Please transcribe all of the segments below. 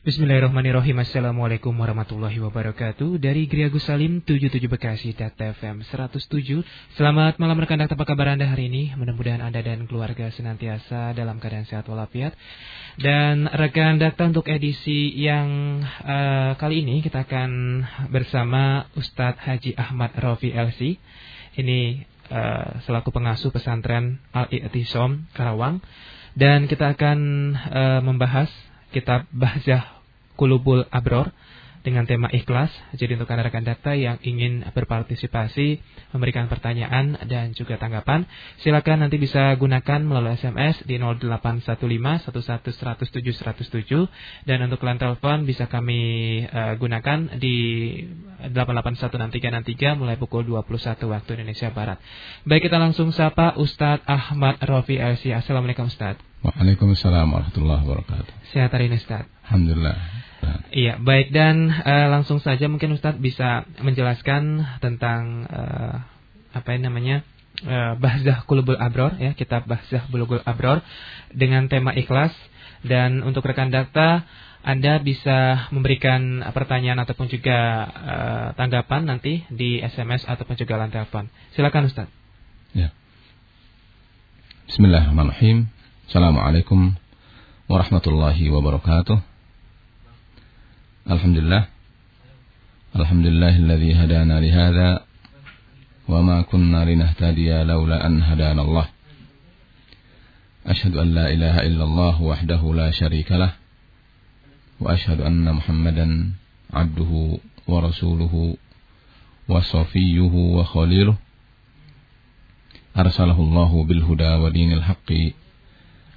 Bismillahirrahmanirrahim. Assalamualaikum warahmatullahi wabarakatuh. Dari Gria Gusalim 77 Bekasi Data FM 107. Selamat malam rekan Data apa kabar Anda hari ini? Mudah-mudahan Anda dan keluarga senantiasa dalam keadaan sehat walafiat. Dan rekan Data untuk edisi yang uh, kali ini kita akan bersama Ustadz Haji Ahmad Rafi LC. Ini uh, selaku pengasuh pesantren Al-I'tisom Karawang. Dan kita akan uh, membahas kitab Bahjah Kulubul Abror dengan tema ikhlas. Jadi untuk rekan data yang ingin berpartisipasi, memberikan pertanyaan dan juga tanggapan, silakan nanti bisa gunakan melalui SMS di 0815 dan untuk line telepon bisa kami uh, gunakan di 8816363 mulai pukul 21 waktu Indonesia Barat. Baik kita langsung sapa Ustadz Ahmad Rofi LC. Assalamualaikum Ustadz. Waalaikumsalam warahmatullahi wabarakatuh. Sehat hari ini Ustaz. Alhamdulillah. Iya, baik dan uh, langsung saja mungkin Ustaz bisa menjelaskan tentang uh, apa yang namanya uh, Bahzah Kulubul Abror ya, kitab Bahzah Kulubul Abror dengan tema ikhlas dan untuk rekan data anda bisa memberikan pertanyaan ataupun juga uh, tanggapan nanti di SMS ataupun juga line telepon. Silakan Ustaz. Ya. Bismillahirrahmanirrahim. Assalamualaikum warahmatullahi wabarakatuh. Alhamdulillah. Alhamdulillahilladzi hadana li hadza wa ma kunna linahtadiya laula an hadana Allah. Ashhadu an la ilaha illallah wahdahu la syarika lah wa ashhadu anna Muhammadan abduhu wa rasuluhu wa safiyyuhu wa khaliluh arsalahu Allah bil huda wa dinil haqqi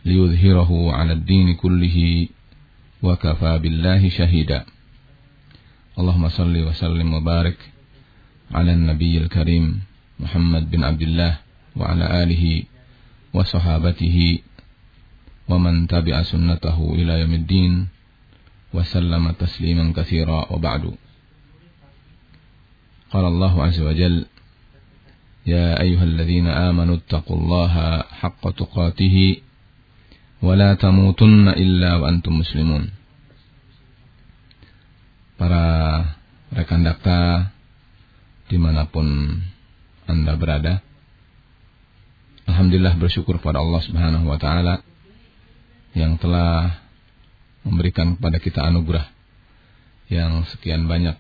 ليظهره على الدين كله وكفى بالله شهيدا. اللهم صل وسلم وبارك على النبي الكريم محمد بن عبد الله وعلى آله وصحابته ومن تبع سنته إلى يوم الدين وسلم تسليما كثيرا وبعد. قال الله عز وجل يا أيها الذين آمنوا اتقوا الله حق تقاته tamutunna illa wa antum muslimun. Para rekan dakta di mana pun anda berada, Alhamdulillah bersyukur pada Allah Subhanahu Wa Taala yang telah memberikan kepada kita anugerah yang sekian banyak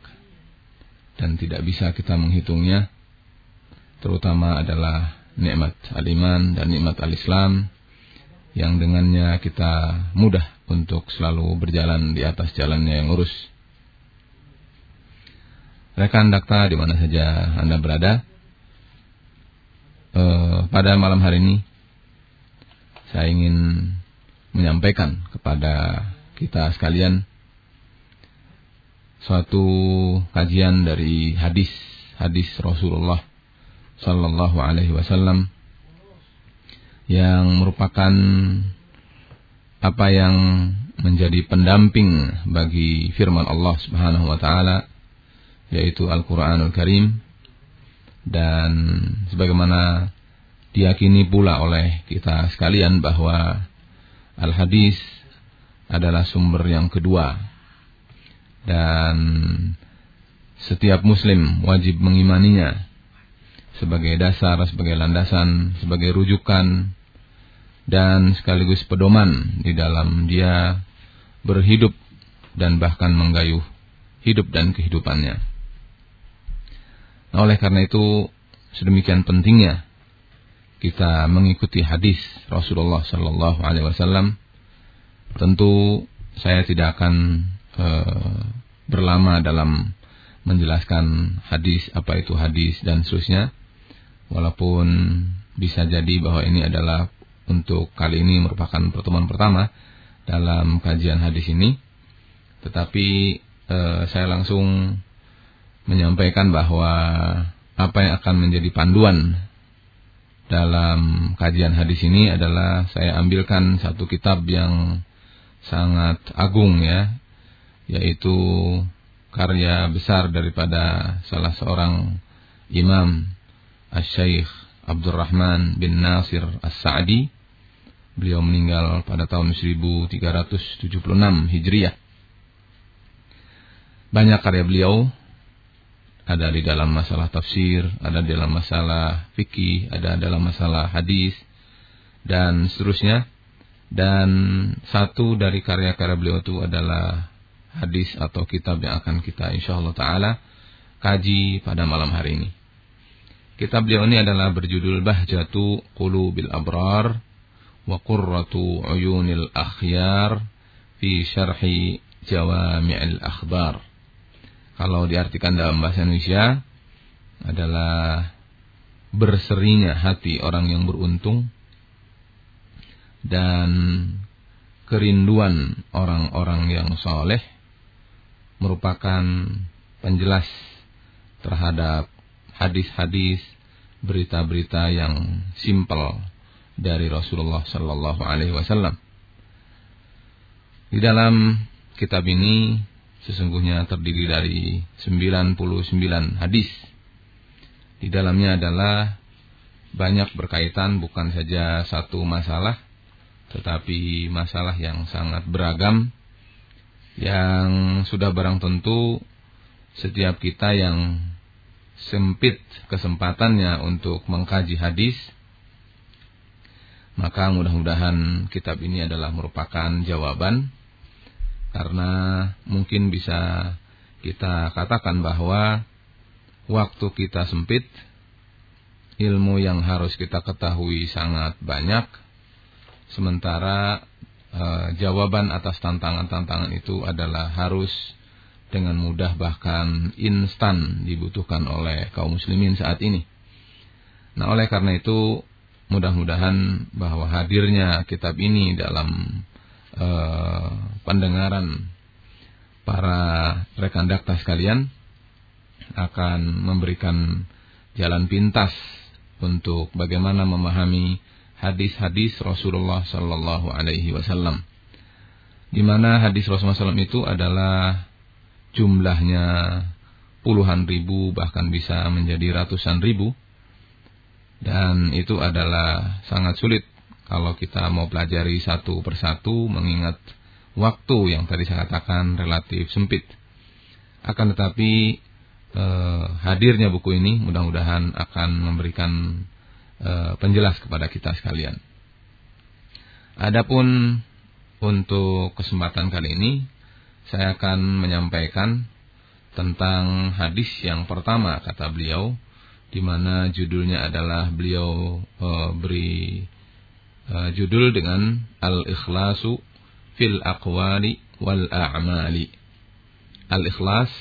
dan tidak bisa kita menghitungnya terutama adalah nikmat al-iman dan nikmat al-islam yang dengannya kita mudah untuk selalu berjalan di atas jalannya yang lurus. Rekan dakta di mana saja Anda berada, eh, pada malam hari ini saya ingin menyampaikan kepada kita sekalian suatu kajian dari hadis hadis Rasulullah Sallallahu Alaihi Wasallam yang merupakan apa yang menjadi pendamping bagi firman Allah Subhanahu wa taala yaitu Al-Qur'anul Karim. Dan sebagaimana diyakini pula oleh kita sekalian bahwa al-hadis adalah sumber yang kedua. Dan setiap muslim wajib mengimaninya sebagai dasar, sebagai landasan, sebagai rujukan dan sekaligus pedoman di dalam dia berhidup dan bahkan menggayuh hidup dan kehidupannya. Nah, oleh karena itu sedemikian pentingnya kita mengikuti hadis Rasulullah Sallallahu Alaihi Wasallam. Tentu saya tidak akan uh, berlama dalam menjelaskan hadis apa itu hadis dan seterusnya walaupun bisa jadi bahwa ini adalah untuk kali ini merupakan pertemuan pertama dalam kajian hadis ini tetapi eh, saya langsung menyampaikan bahwa apa yang akan menjadi panduan dalam kajian hadis ini adalah saya ambilkan satu kitab yang sangat agung ya yaitu karya besar daripada salah seorang imam Al-Syeikh Abdurrahman bin Nasir As-Sa'di. Beliau meninggal pada tahun 1376 Hijriah. banyak karya beliau ada di dalam masalah tafsir, ada di dalam masalah fikih, ada dalam masalah hadis dan seterusnya. Dan satu dari karya-karya beliau itu adalah hadis atau kitab yang akan kita insyaallah taala kaji pada malam hari ini. Kitab beliau ini adalah berjudul Bahjatu Qulubil Abrar wa Qurratu Uyunil Akhyar fi Syarhi Jawami'il Akhbar. Kalau diartikan dalam bahasa Indonesia adalah berserinya hati orang yang beruntung dan kerinduan orang-orang yang soleh merupakan penjelas terhadap hadis-hadis, berita-berita yang simpel dari Rasulullah Sallallahu Alaihi Wasallam. Di dalam kitab ini sesungguhnya terdiri dari 99 hadis. Di dalamnya adalah banyak berkaitan bukan saja satu masalah, tetapi masalah yang sangat beragam yang sudah barang tentu setiap kita yang sempit kesempatannya untuk mengkaji hadis maka mudah-mudahan kitab ini adalah merupakan jawaban karena mungkin bisa kita katakan bahwa waktu kita sempit ilmu yang harus kita ketahui sangat banyak Sementara e, jawaban atas tantangan-tantangan itu adalah harus dengan mudah bahkan instan dibutuhkan oleh kaum muslimin saat ini. Nah, oleh karena itu mudah-mudahan bahwa hadirnya kitab ini dalam e, pendengaran para rekan dakta sekalian akan memberikan jalan pintas untuk bagaimana memahami hadis-hadis Rasulullah Sallallahu Alaihi Wasallam. Di mana hadis Rasulullah SAW itu adalah jumlahnya puluhan ribu bahkan bisa menjadi ratusan ribu dan itu adalah sangat sulit kalau kita mau pelajari satu persatu mengingat waktu yang tadi saya katakan relatif sempit. Akan tetapi eh, hadirnya buku ini mudah-mudahan akan memberikan Eh, penjelas kepada kita sekalian. Adapun untuk kesempatan kali ini saya akan menyampaikan tentang hadis yang pertama kata beliau di mana judulnya adalah beliau uh, beri uh, judul dengan al-ikhlasu fil aqwali wal a'mali. Al-ikhlas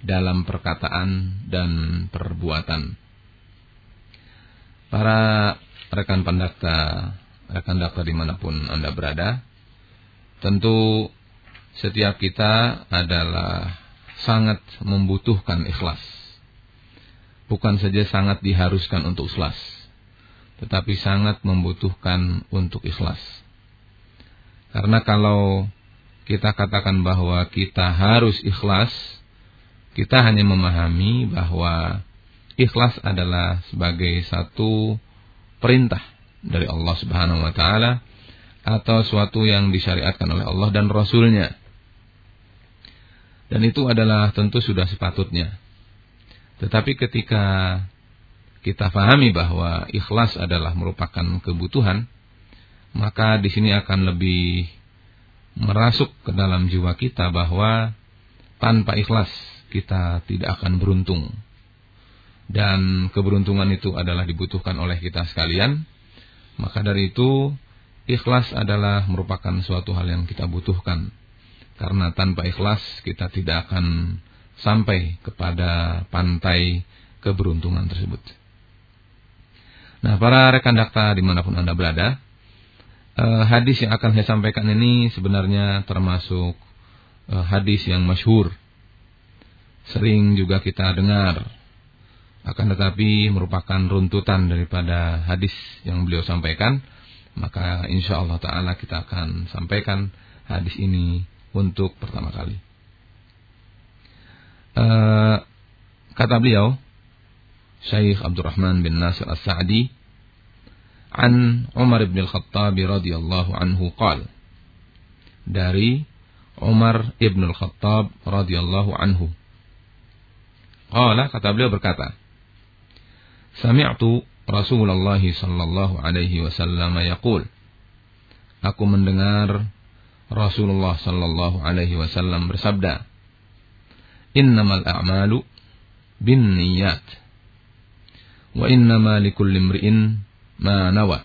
dalam perkataan dan perbuatan. Para rekan pendakta, rekan dakta di mana pun Anda berada, tentu setiap kita adalah sangat membutuhkan ikhlas. Bukan saja sangat diharuskan untuk ikhlas, tetapi sangat membutuhkan untuk ikhlas. Karena kalau kita katakan bahwa kita harus ikhlas, kita hanya memahami bahwa ikhlas adalah sebagai satu perintah dari Allah Subhanahu wa taala atau suatu yang disyariatkan oleh Allah dan Rasulnya. Dan itu adalah tentu sudah sepatutnya. Tetapi ketika kita fahami bahwa ikhlas adalah merupakan kebutuhan, maka di sini akan lebih merasuk ke dalam jiwa kita bahwa tanpa ikhlas kita tidak akan beruntung dan keberuntungan itu adalah dibutuhkan oleh kita sekalian, maka dari itu ikhlas adalah merupakan suatu hal yang kita butuhkan. Karena tanpa ikhlas kita tidak akan sampai kepada pantai keberuntungan tersebut. Nah, para rekan dakta di mana pun Anda berada, eh, hadis yang akan saya sampaikan ini sebenarnya termasuk eh, hadis yang masyhur. Sering juga kita dengar akan tetapi merupakan runtutan daripada hadis yang beliau sampaikan maka insya Allah Taala kita akan sampaikan hadis ini untuk pertama kali. Uh, kata beliau, Syekh Abdurrahman bin Nasir As-Sa'di, an Umar bin Al-Khattab radhiyallahu anhu qal dari Umar ibn al-Khattab radhiyallahu anhu. Qala kata beliau berkata, Sami'tu Rasulullah sallallahu alaihi wasallam yaqul Aku mendengar Rasulullah sallallahu alaihi wasallam bersabda Innamal a'malu bin niyyat wa innama likulli imri'in ma nawa.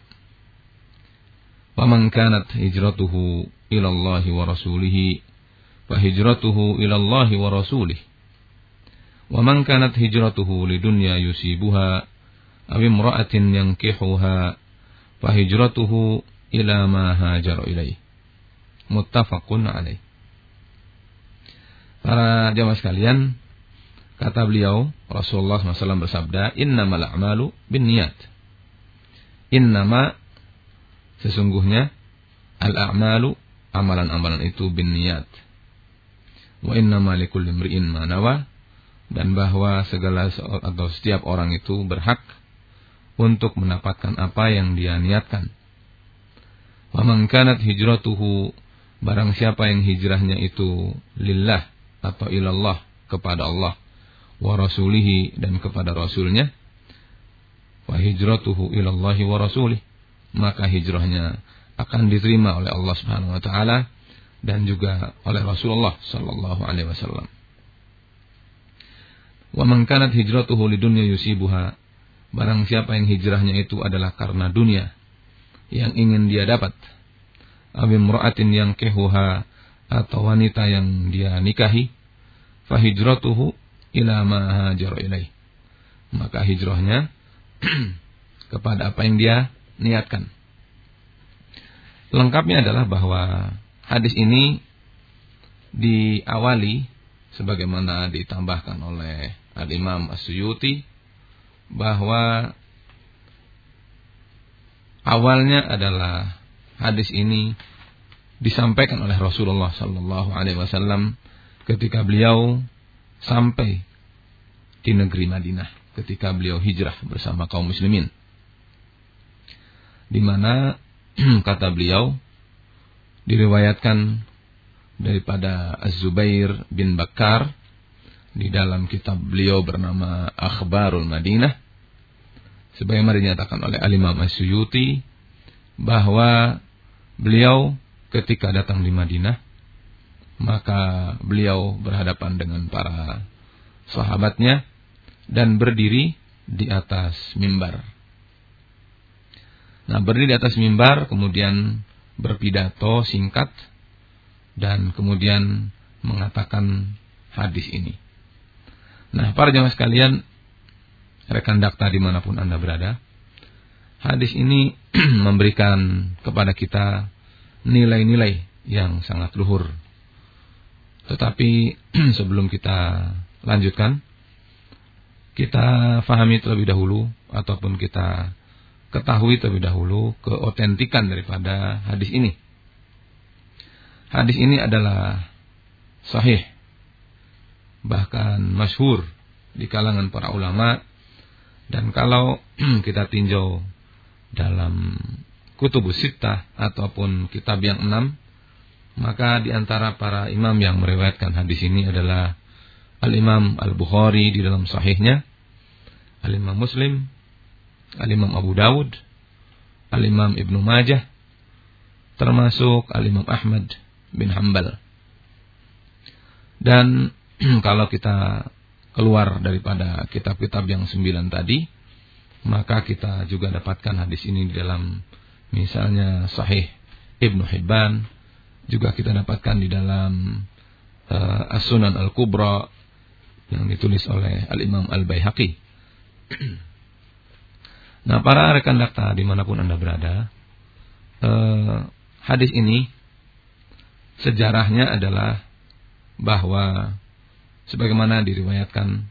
Faman kanat hijratuhu ila Allah wa rasulih fahijratuhu ila Allah wa rasulih wa man kanat hijratuhu lidunya yusibuha aw imra'atin yankihuha fahijratuhu ila ma hajar ilaih muttafaqun alaih Para jamaah sekalian, kata beliau Rasulullah SAW bersabda, Innamal a'malu bin niat. Innama sesungguhnya al-a'malu amalan-amalan itu bin niat. Wa innama likulli imri'in ma nawa dan bahwa segala atau setiap orang itu berhak untuk mendapatkan apa yang dia niatkan. Wa man kanat hijratuhu barang siapa yang hijrahnya itu lillah atau ilallah kepada Allah wa rasulihi dan kepada rasulnya wa hijratuhu ilallahi wa rasulih maka hijrahnya akan diterima oleh Allah Subhanahu wa taala dan juga oleh Rasulullah sallallahu alaihi wasallam. Wa man kanat hijratuhu lidunya yusibuha barang siapa yang hijrahnya itu adalah karena dunia yang ingin dia dapat. Abi mura'atin yang kehuha atau wanita yang dia nikahi, fahijratuhu ila ma hajar ilaih. Maka hijrahnya kepada apa yang dia niatkan. Lengkapnya adalah bahwa hadis ini diawali sebagaimana ditambahkan oleh Al-Imam As-Suyuti bahwa awalnya adalah hadis ini disampaikan oleh Rasulullah Sallallahu Alaihi Wasallam ketika beliau sampai di negeri Madinah, ketika beliau hijrah bersama kaum muslimin, di mana kata beliau diriwayatkan daripada Az-Zubair bin Bakar di dalam kitab beliau bernama Akhbarul Madinah sebagaimana dinyatakan oleh Al-Imam As-Suyuti bahwa beliau ketika datang di Madinah, maka beliau berhadapan dengan para sahabatnya dan berdiri di atas mimbar. Nah, berdiri di atas mimbar, kemudian berpidato singkat, dan kemudian mengatakan hadis ini. Nah, para jamaah sekalian, rekan dakta di mana pun Anda berada, hadis ini memberikan kepada kita nilai-nilai yang sangat luhur. Tetapi sebelum kita lanjutkan, kita fahami terlebih dahulu ataupun kita ketahui terlebih dahulu keotentikan daripada hadis ini. Hadis ini adalah sahih, bahkan masyhur di kalangan para ulama dan kalau kita tinjau dalam kutubus sittah ataupun kitab yang enam, maka di antara para imam yang meriwayatkan hadis ini adalah Al-Imam Al-Bukhari di dalam sahihnya, Al-Imam Muslim, Al-Imam Abu Dawud, Al-Imam Ibnu Majah, termasuk Al-Imam Ahmad bin Hambal. Dan kalau kita keluar daripada kitab-kitab yang sembilan tadi, maka kita juga dapatkan hadis ini di dalam Misalnya Sahih Ibnu Hibban juga kita dapatkan di dalam uh, As-Sunan Al-Kubra yang ditulis oleh Al-Imam Al-Baihaqi. nah, para rekan dakta di mana pun Anda berada, uh, hadis ini sejarahnya adalah bahwa sebagaimana diriwayatkan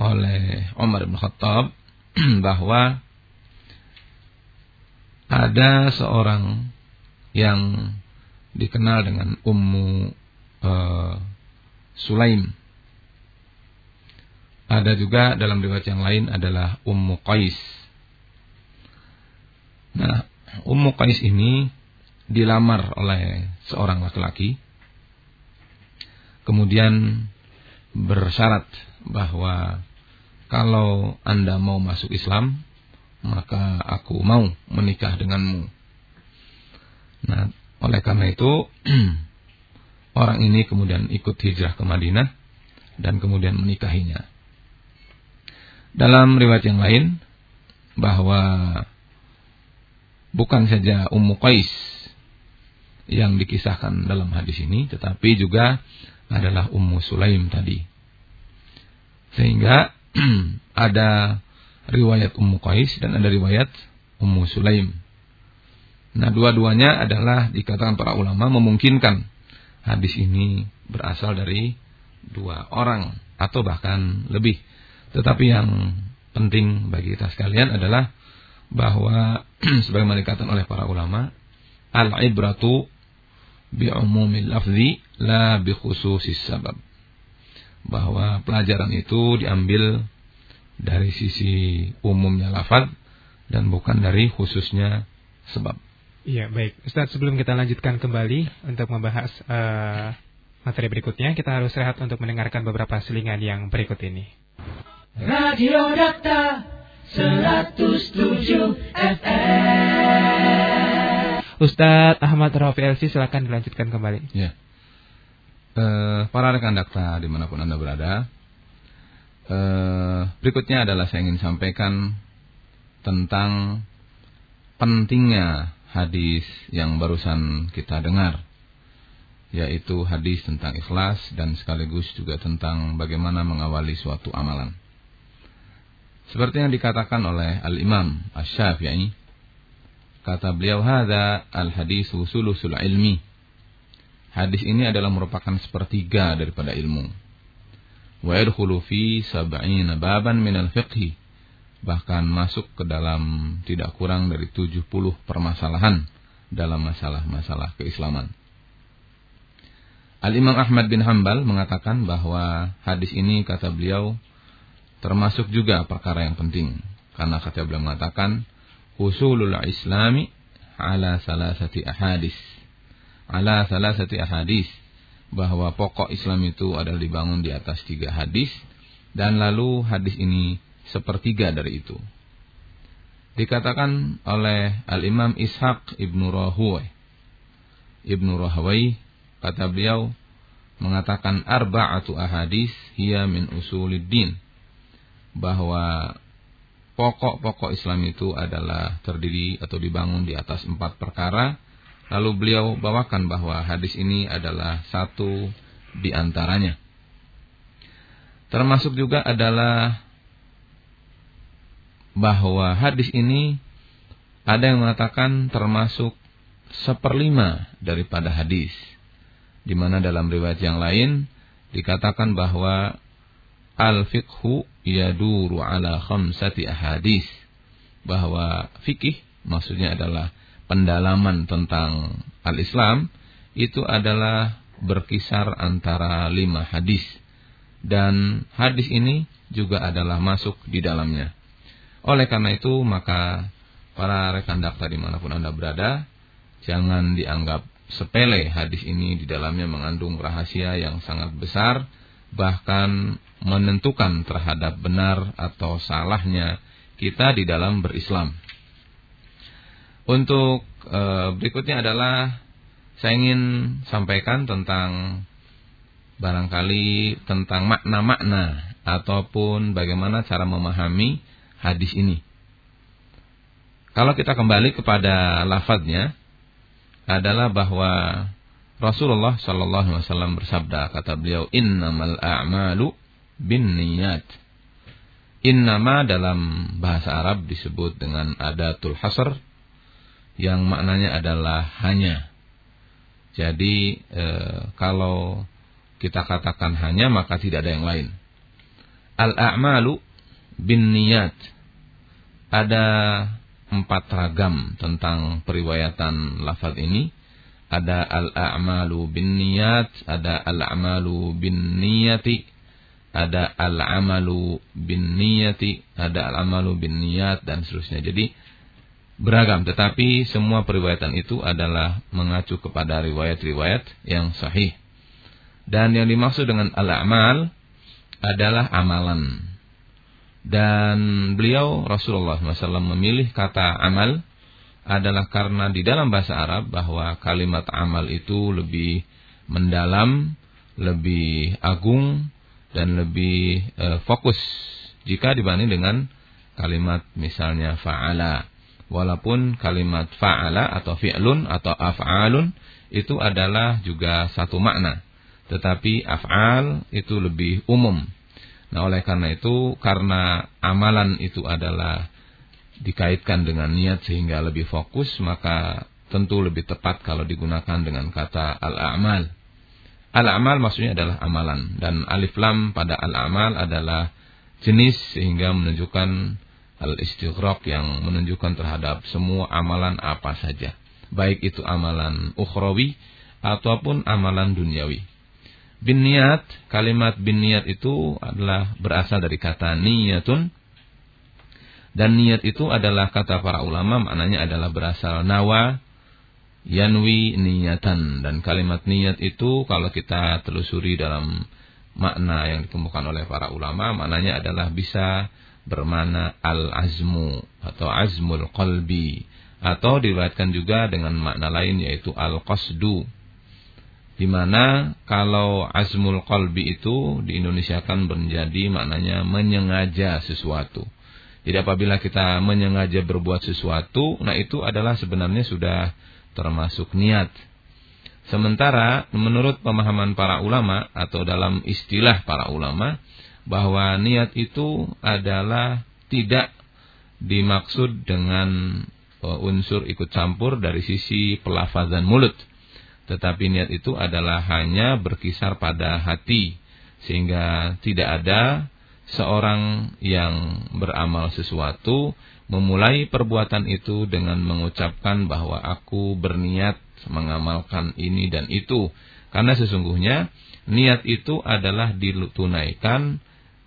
oleh Umar bin Khattab bahwa ada seorang yang dikenal dengan Ummu uh, Sulaim. Ada juga dalam riwayat yang lain adalah Ummu Qais. Nah, Ummu Qais ini dilamar oleh seorang laki-laki kemudian bersyarat bahwa kalau Anda mau masuk Islam, maka aku mau menikah denganmu. Nah, oleh karena itu orang ini kemudian ikut hijrah ke Madinah dan kemudian menikahinya. Dalam riwayat yang lain bahwa bukan saja Ummu Qais yang dikisahkan dalam hadis ini tetapi juga adalah Ummu Sulaim tadi. Sehingga ada riwayat Ummu Qais dan ada riwayat Ummu Sulaim. Nah, dua-duanya adalah dikatakan para ulama memungkinkan hadis ini berasal dari dua orang atau bahkan lebih. Tetapi yang penting bagi kita sekalian adalah bahwa sebagaimana dikatakan oleh para ulama, al-ibratu bi umumil lafzi la bi khususis sabab. Bahwa pelajaran itu diambil dari sisi umumnya lafaz dan bukan dari khususnya sebab. Iya, baik. Ustaz, sebelum kita lanjutkan kembali untuk membahas uh, materi berikutnya, kita harus rehat untuk mendengarkan beberapa selingan yang berikut ini. Radio Data 107 FM. Ustadz Ahmad Rafi LC silakan dilanjutkan kembali. Ya. Uh, para rekan dakta di mana pun anda berada, uh, berikutnya adalah saya ingin sampaikan tentang pentingnya hadis yang barusan kita dengar yaitu hadis tentang ikhlas dan sekaligus juga tentang bagaimana mengawali suatu amalan. Seperti yang dikatakan oleh Al-Imam Asy-Syafi'i, kata beliau hadza al-hadis usulusul ilmi. Hadis ini adalah merupakan sepertiga daripada ilmu. Wa yadkhulu fi sab'ina baban min al-fiqh. Bahkan masuk ke dalam tidak kurang dari 70 permasalahan dalam masalah-masalah keislaman. Al-Imam Ahmad bin Hambal mengatakan bahwa hadis ini kata beliau termasuk juga perkara yang penting karena kata beliau mengatakan usulul islami ala salasati ahadis ala salasati ahadis bahwa pokok Islam itu adalah dibangun di atas tiga hadis dan lalu hadis ini sepertiga dari itu dikatakan oleh Al-Imam Ishaq Ibnu Rahuwai Ibnu Rahawai kata beliau mengatakan arba'atu ahadis hiya min usuliddin bahwa pokok-pokok Islam itu adalah terdiri atau dibangun di atas empat perkara. Lalu beliau bawakan bahwa hadis ini adalah satu di antaranya. Termasuk juga adalah bahwa hadis ini ada yang mengatakan termasuk seperlima daripada hadis. Di mana dalam riwayat yang lain dikatakan bahwa al-fiqhu yaduru ala khamsati ahadis. Bahwa fikih maksudnya adalah pendalaman tentang al-Islam itu adalah berkisar antara lima hadis. Dan hadis ini juga adalah masuk di dalamnya. Oleh karena itu maka para rekan dakta di mana pun anda berada, jangan dianggap sepele hadis ini di dalamnya mengandung rahasia yang sangat besar, bahkan menentukan terhadap benar atau salahnya kita di dalam berislam. Untuk e, berikutnya adalah saya ingin sampaikan tentang barangkali tentang makna-makna ataupun bagaimana cara memahami hadis ini. Kalau kita kembali kepada lafadznya adalah bahwa Rasulullah Shallallahu Alaihi Wasallam bersabda kata beliau innamal a'malu bin niyat. Innama dalam bahasa Arab disebut dengan adatul hasr yang maknanya adalah hanya. Jadi e, kalau kita katakan hanya maka tidak ada yang lain. Al-a'malu bin niyat. Ada empat ragam tentang periwayatan lafaz ini. Ada al-a'malu bin niyat, ada al-a'malu bin niyati, ada al-amalu bin niyati, ada al-amalu bin niyat dan seterusnya. Jadi beragam tetapi semua periwayatan itu adalah mengacu kepada riwayat-riwayat yang sahih. Dan yang dimaksud dengan al-amal adalah amalan. Dan beliau Rasulullah SAW memilih kata amal adalah karena di dalam bahasa Arab bahwa kalimat amal itu lebih mendalam, lebih agung, dan lebih e, fokus jika dibanding dengan kalimat misalnya fa'ala. Walaupun kalimat fa'ala atau fi'lun atau af'alun itu adalah juga satu makna. Tetapi af'al itu lebih umum. Nah oleh karena itu, karena amalan itu adalah dikaitkan dengan niat sehingga lebih fokus, maka tentu lebih tepat kalau digunakan dengan kata al-a'mal. Al-a'mal maksudnya adalah amalan dan alif lam pada al-a'mal adalah jenis sehingga menunjukkan al-istighraq yang menunjukkan terhadap semua amalan apa saja, baik itu amalan ukhrawi ataupun amalan duniawi. Bin niat, kalimat bin niat itu adalah berasal dari kata niyatun. Dan niat itu adalah kata para ulama maknanya adalah berasal nawa yanwi niyatan. Dan kalimat niat itu kalau kita telusuri dalam makna yang ditemukan oleh para ulama maknanya adalah bisa bermakna al-azmu atau azmul qalbi. Atau diriwayatkan juga dengan makna lain yaitu al-qasdu. Di mana kalau azmul qalbi itu di Indonesia kan menjadi maknanya menyengaja sesuatu. Jadi apabila kita menyengaja berbuat sesuatu, nah itu adalah sebenarnya sudah termasuk niat. Sementara menurut pemahaman para ulama atau dalam istilah para ulama bahwa niat itu adalah tidak dimaksud dengan e, unsur ikut campur dari sisi pelafazan mulut. Tetapi niat itu adalah hanya berkisar pada hati sehingga tidak ada seorang yang beramal sesuatu memulai perbuatan itu dengan mengucapkan bahwa aku berniat mengamalkan ini dan itu. Karena sesungguhnya niat itu adalah ditunaikan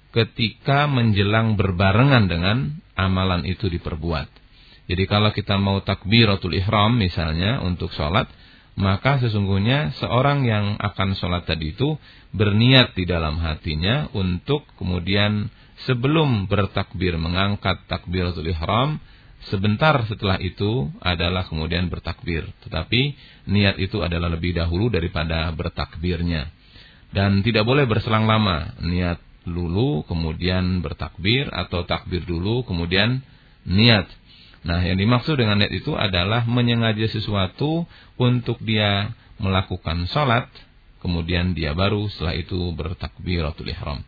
ketika menjelang berbarengan dengan amalan itu diperbuat. Jadi kalau kita mau takbiratul ihram misalnya untuk sholat, maka sesungguhnya seorang yang akan sholat tadi itu berniat di dalam hatinya untuk kemudian sebelum bertakbir mengangkat takbiratul ihram sebentar setelah itu adalah kemudian bertakbir tetapi niat itu adalah lebih dahulu daripada bertakbirnya dan tidak boleh berselang lama niat dulu kemudian bertakbir atau takbir dulu kemudian niat Nah, yang dimaksud dengan niat itu adalah menyengaja sesuatu untuk dia melakukan sholat, kemudian dia baru setelah itu bertakbiratul ihram.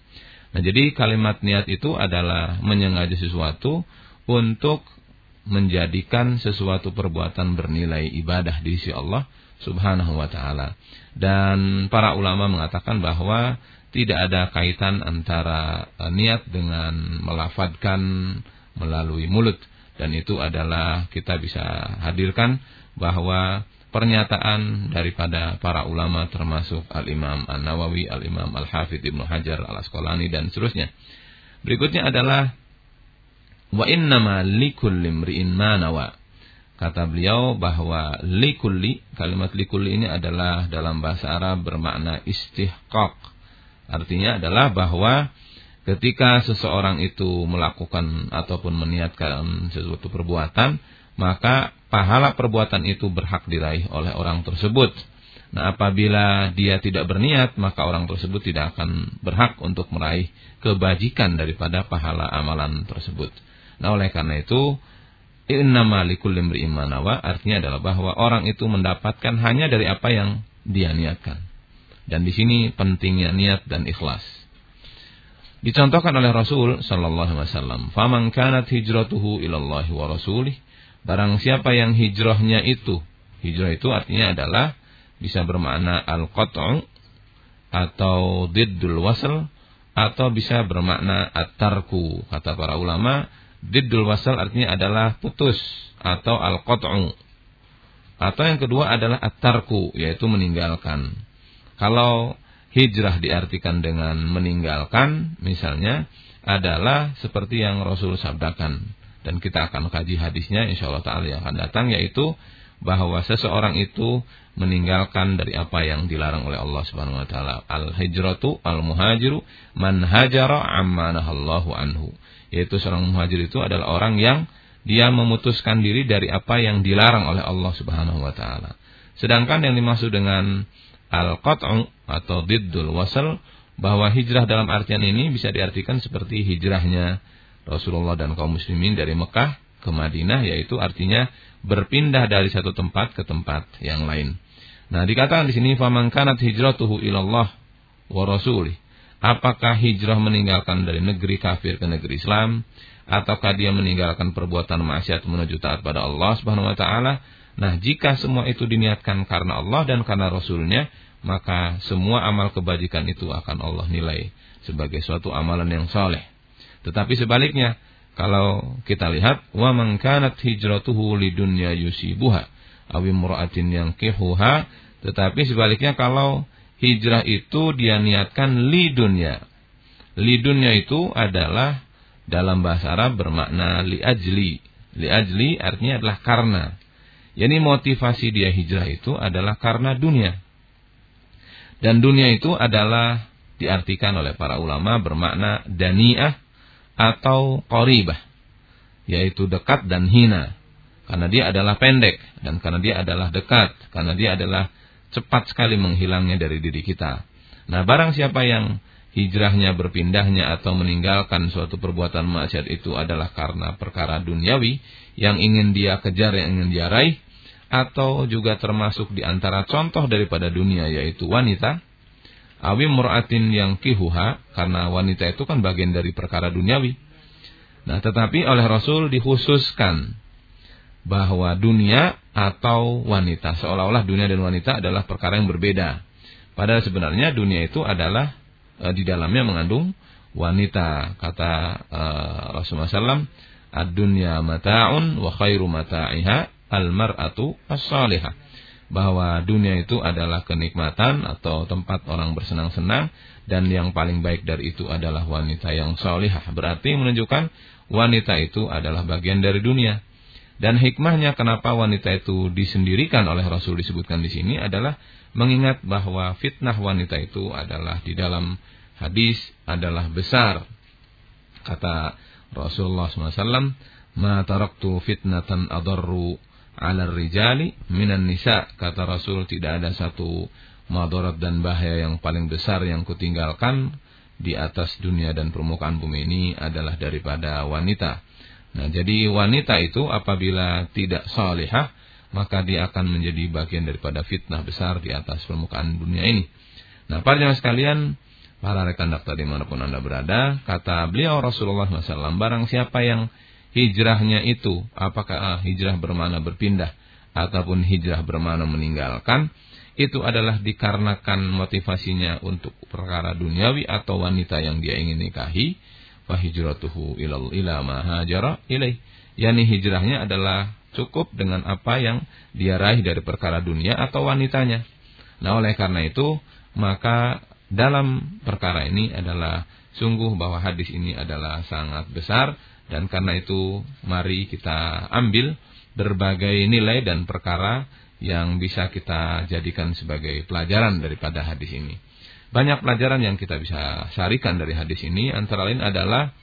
Nah, jadi kalimat niat itu adalah menyengaja sesuatu untuk menjadikan sesuatu perbuatan bernilai ibadah di sisi Allah Subhanahu wa taala. Dan para ulama mengatakan bahwa tidak ada kaitan antara eh, niat dengan melafadkan melalui mulut dan itu adalah kita bisa hadirkan bahwa pernyataan daripada para ulama termasuk Al-Imam An-Nawawi, Al-Imam Al-Hafidh Ibnu Hajar Al-Asqalani dan seterusnya. Berikutnya adalah wa innama imri'in ma nawa. Kata beliau bahwa likulli, kalimat likulli ini adalah dalam bahasa Arab bermakna istihqaq. Artinya adalah bahwa Ketika seseorang itu melakukan ataupun meniatkan sesuatu perbuatan, maka pahala perbuatan itu berhak diraih oleh orang tersebut. Nah, apabila dia tidak berniat, maka orang tersebut tidak akan berhak untuk meraih kebajikan daripada pahala amalan tersebut. Nah, oleh karena itu, innama likulli imri'in artinya adalah bahwa orang itu mendapatkan hanya dari apa yang dia niatkan. Dan di sini pentingnya niat dan ikhlas. Dicontohkan oleh Rasul sallallahu alaihi wasallam, "Faman kanat hijratuhu Allah wa rasulih." Barang siapa yang hijrahnya itu, hijrah itu artinya adalah bisa bermakna al-qat'u atau diddul wasl atau bisa bermakna at-tarku. Kata para ulama, diddul wasl artinya adalah putus atau al-qat'u. Atau yang kedua adalah at-tarku, yaitu meninggalkan. Kalau hijrah diartikan dengan meninggalkan misalnya adalah seperti yang Rasul sabdakan dan kita akan kaji hadisnya insyaallah taala yang akan datang yaitu bahwa seseorang itu meninggalkan dari apa yang dilarang oleh Allah Subhanahu wa taala. Al hijratu al muhajiru man hajara amma nahallahu anhu. Yaitu seorang muhajir itu adalah orang yang dia memutuskan diri dari apa yang dilarang oleh Allah Subhanahu wa taala. Sedangkan yang dimaksud dengan al-qat'u atau diddul wasal bahwa hijrah dalam artian ini bisa diartikan seperti hijrahnya Rasulullah dan kaum muslimin dari Mekah ke Madinah yaitu artinya berpindah dari satu tempat ke tempat yang lain. Nah, dikatakan di sini faman kanat hijratuhu ilallah wa rasulih. Apakah hijrah meninggalkan dari negeri kafir ke negeri Islam ataukah dia meninggalkan perbuatan maksiat menuju taat pada Allah Subhanahu wa taala? Nah, jika semua itu diniatkan karena Allah dan karena Rasulnya, maka semua amal kebajikan itu akan Allah nilai sebagai suatu amalan yang soleh. Tetapi sebaliknya, kalau kita lihat wa man kanat hijratuhu lidunya yusibuha aw imra'atin yankihuha tetapi sebaliknya kalau hijrah itu dia niatkan li dunya. Li dunya itu adalah dalam bahasa Arab bermakna li ajli. Li ajli artinya adalah karena. Yani motivasi dia hijrah itu adalah karena dunia. Dan dunia itu adalah diartikan oleh para ulama bermakna dani'ah atau qoribah yaitu dekat dan hina karena dia adalah pendek dan karena dia adalah dekat karena dia adalah cepat sekali menghilangnya dari diri kita. Nah, barang siapa yang hijrahnya berpindahnya atau meninggalkan suatu perbuatan maksiat itu adalah karena perkara duniawi yang ingin dia kejar, yang ingin dia raih atau juga termasuk di antara contoh daripada dunia yaitu wanita awi muratin yang kihuha karena wanita itu kan bagian dari perkara duniawi. Nah, tetapi oleh Rasul dikhususkan bahwa dunia atau wanita seolah-olah dunia dan wanita adalah perkara yang berbeda. Padahal sebenarnya dunia itu adalah e, di dalamnya mengandung wanita. Kata e, Rasulullah SAW, ad-dunya mata'un wa khairu mata'iha al-mar'atu as-salihah bahwa dunia itu adalah kenikmatan atau tempat orang bersenang-senang dan yang paling baik dari itu adalah wanita yang solihah. Berarti menunjukkan wanita itu adalah bagian dari dunia. Dan hikmahnya kenapa wanita itu disendirikan oleh Rasul disebutkan di sini adalah mengingat bahwa fitnah wanita itu adalah di dalam hadis adalah besar. Kata Rasulullah SAW, "Ma taraktu fitnatan adarru ala rijali minan nisa kata Rasul tidak ada satu madarat dan bahaya yang paling besar yang kutinggalkan di atas dunia dan permukaan bumi ini adalah daripada wanita. Nah, jadi wanita itu apabila tidak salihah, maka dia akan menjadi bagian daripada fitnah besar di atas permukaan dunia ini. Nah, para jemaah sekalian, para rekan dokter di mana pun anda berada, kata beliau Rasulullah SAW, barang siapa yang hijrahnya itu apakah hijrah bermana berpindah ataupun hijrah bermana meninggalkan itu adalah dikarenakan motivasinya untuk perkara duniawi atau wanita yang dia ingin nikahi fa hijratuhu ilal ila ma hajara ilaih yakni hijrahnya adalah cukup dengan apa yang dia raih dari perkara dunia atau wanitanya nah oleh karena itu maka dalam perkara ini adalah sungguh bahwa hadis ini adalah sangat besar dan karena itu mari kita ambil berbagai nilai dan perkara yang bisa kita jadikan sebagai pelajaran daripada hadis ini. Banyak pelajaran yang kita bisa syarikan dari hadis ini antara lain adalah